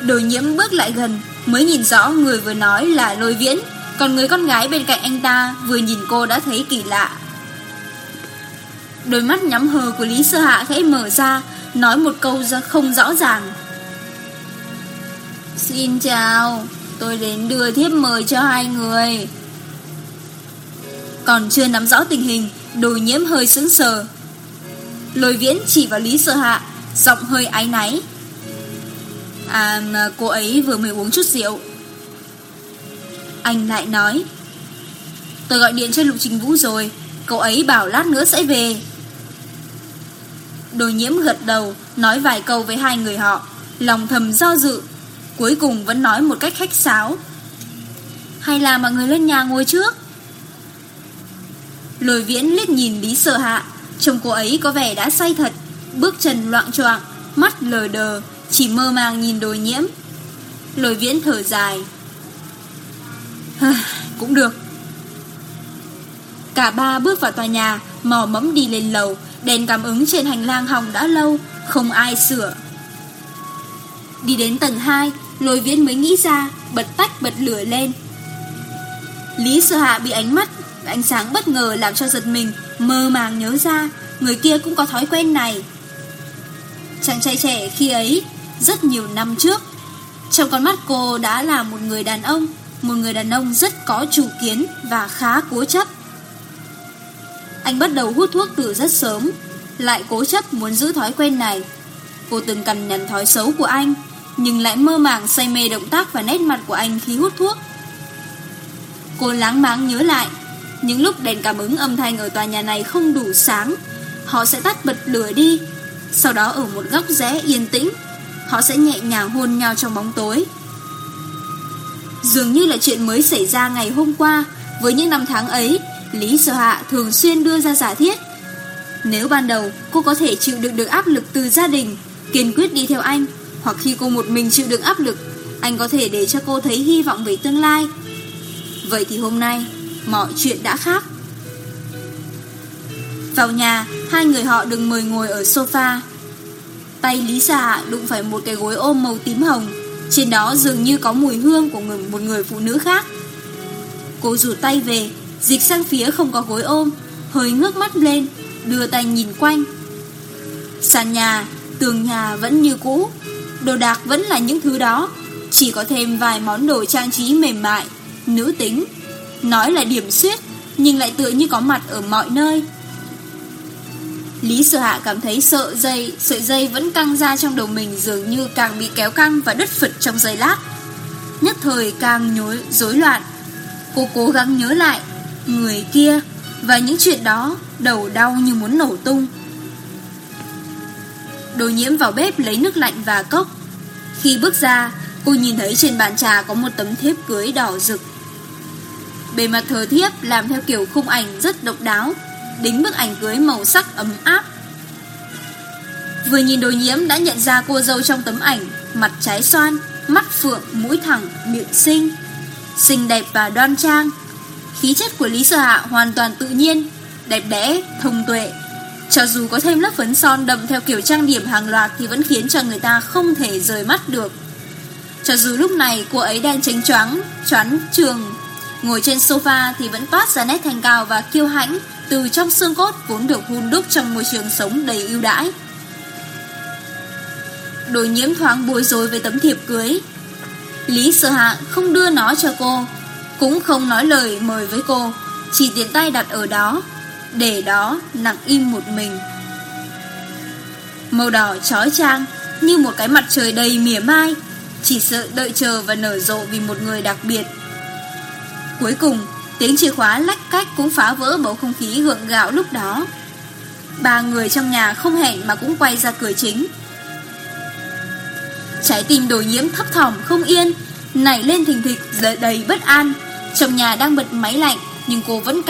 Đồ nhiễm bước lại gần, Mới nhìn rõ người vừa nói là lôi viễn. Còn người con gái bên cạnh anh ta Vừa nhìn cô đã thấy kỳ lạ. Đôi mắt nhắm hờ của Lý Sơ Hạ khẽ mở ra, Nói một câu ra không rõ ràng. Xin chào, Tôi đến đưa thiếp mời cho hai người. Còn chưa nắm rõ tình hình, Đồ nhiễm hơi sững sờ Lôi viễn chỉ vào Lý Sơ Hạ, Giọng hơi áy náy. À cô ấy vừa mới uống chút rượu. Anh lại nói, Tôi gọi điện cho Lục Trình Vũ rồi, Cậu ấy bảo lát nữa sẽ về. Đồ nhiễm gật đầu, Nói vài câu với hai người họ, Lòng thầm do dự, Cuối cùng vẫn nói một cách khách sáo. Hay là mọi người lên nhà ngồi trước? Lôi viễn liếc nhìn Lý Sơ Hạ. Trông cô ấy có vẻ đã say thật, Bước chân loạn choạng, Mắt lờ đờ, Chỉ mơ màng nhìn đồi nhiễm. Lôi viễn thở dài. Cũng được. Cả ba bước vào tòa nhà, Mò mẫm đi lên lầu, Đèn cảm ứng trên hành lang hỏng đã lâu, Không ai sửa. Đi đến tầng 2 Lôi viễn mới nghĩ ra, Bật tách bật lửa lên. Lý sợ hạ bị ánh mắt, Ánh sáng bất ngờ làm cho giật mình. Mơ màng nhớ ra, Người kia cũng có thói quen này. Chàng trai trẻ khi ấy, Rất nhiều năm trước, Trong con mắt cô đã là một người đàn ông, Một người đàn ông rất có chủ kiến Và khá cố chấp. Anh bắt đầu hút thuốc từ rất sớm, Lại cố chấp muốn giữ thói quen này. Cô từng cằn nhằn thói xấu của anh, Nhưng lại mơ màng say mê động tác và nét mặt của anh khi hút thuốc. Cô láng máng nhớ lại những lúc đèn cảm ứng âm thanh ở tòa nhà này không đủ sáng, họ sẽ tắt bật lửa đi. Sau đó ở một góc rẽ yên tĩnh, họ sẽ nhẹ nhàng hôn nhau trong bóng tối. Dường như là chuyện mới xảy ra ngày hôm qua, với những năm tháng ấy, Lý Sở Hạ thường xuyên đưa ra giả thiết. Nếu ban đầu cô có thể chịu đựng được áp lực từ gia đình, kiên quyết đi theo anh, hoặc khi cô một mình chịu đựng áp lực, anh có thể để cho cô thấy hy vọng về tương lai. Vậy thì hôm nay, mọi chuyện đã khác. Vào nhà, hai người họ đừng mời ngồi ở sofa. Tay Lý Dạ đụng phải một cái gối ôm màu tím hồng, trên đó dường như có mùi hương của người, một người phụ nữ khác. Cô rủ tay về, dịch sang phía không có gối ôm, hơi ngước mắt lên, đưa tay nhìn quanh. Sàn nhà, tường nhà vẫn như cũ, đồ đạc vẫn là những thứ đó, chỉ có thêm vài món đồ trang trí mềm mại, nữ tính Nói là điểm suyết Nhưng lại tựa như có mặt ở mọi nơi. Lý Sở Hạ cảm thấy sợ dây, Sợi dây vẫn căng ra trong đầu mình, Dường như càng bị kéo căng và đứt phật trong giây lát. Nhất thời càng nhối, rối loạn. Cô cố gắng nhớ lại Người kia Và những chuyện đó, Đầu đau như muốn nổ tung. Đồ nhiễm vào bếp lấy nước lạnh và cốc. Khi bước ra, Cô nhìn thấy trên bàn trà có một tấm thiếp cưới đỏ rực. Bề mặt thờ thiếp làm theo kiểu khung ảnh rất độc đáo, đính bức ảnh cưới màu sắc ấm áp. Vừa nhìn đồ nhiễm đã nhận ra cô dâu trong tấm ảnh, mặt trái xoan, mắt phượng, mũi thẳng, miệng xinh. Xinh đẹp và đoan trang. Khí chất của Lý Sở Hạ hoàn toàn tự nhiên, đẹp đẽ, thông tuệ. Cho dù có thêm lớp phấn son đậm theo kiểu trang điểm hàng loạt thì vẫn khiến cho người ta không thể rời mắt được. Cho dù lúc này cô ấy đang tránh choáng, choán trường Ngồi trên sofa thì vẫn toát ra nét thanh cao và kiêu hãnh từ trong xương cốt vốn được hun đúc trong môi trường sống đầy ưu đãi. Đồi nhiễm thoáng bối rối với tấm thiệp cưới. Lý sợ hạ không đưa nó cho cô, cũng không nói lời mời với cô, chỉ tiền tay đặt ở đó, để đó nặng im một mình. Màu đỏ chói trang như một cái mặt trời đầy mỉa mai, chỉ sợ đợi chờ và nở rộ vì một người đặc biệt Cuối cùng, tiếng chìa khóa lách cách cũng phá vỡ bầu không khí gượng gạo lúc đó. Ba người trong nhà không hẹn mà cũng quay ra cửa chính. Trái tim đồ nhiễm thấp thỏm không yên, nảy lên thình thịch giờ đầy bất an. Trong nhà đang bật máy lạnh, nhưng cô vẫn cảm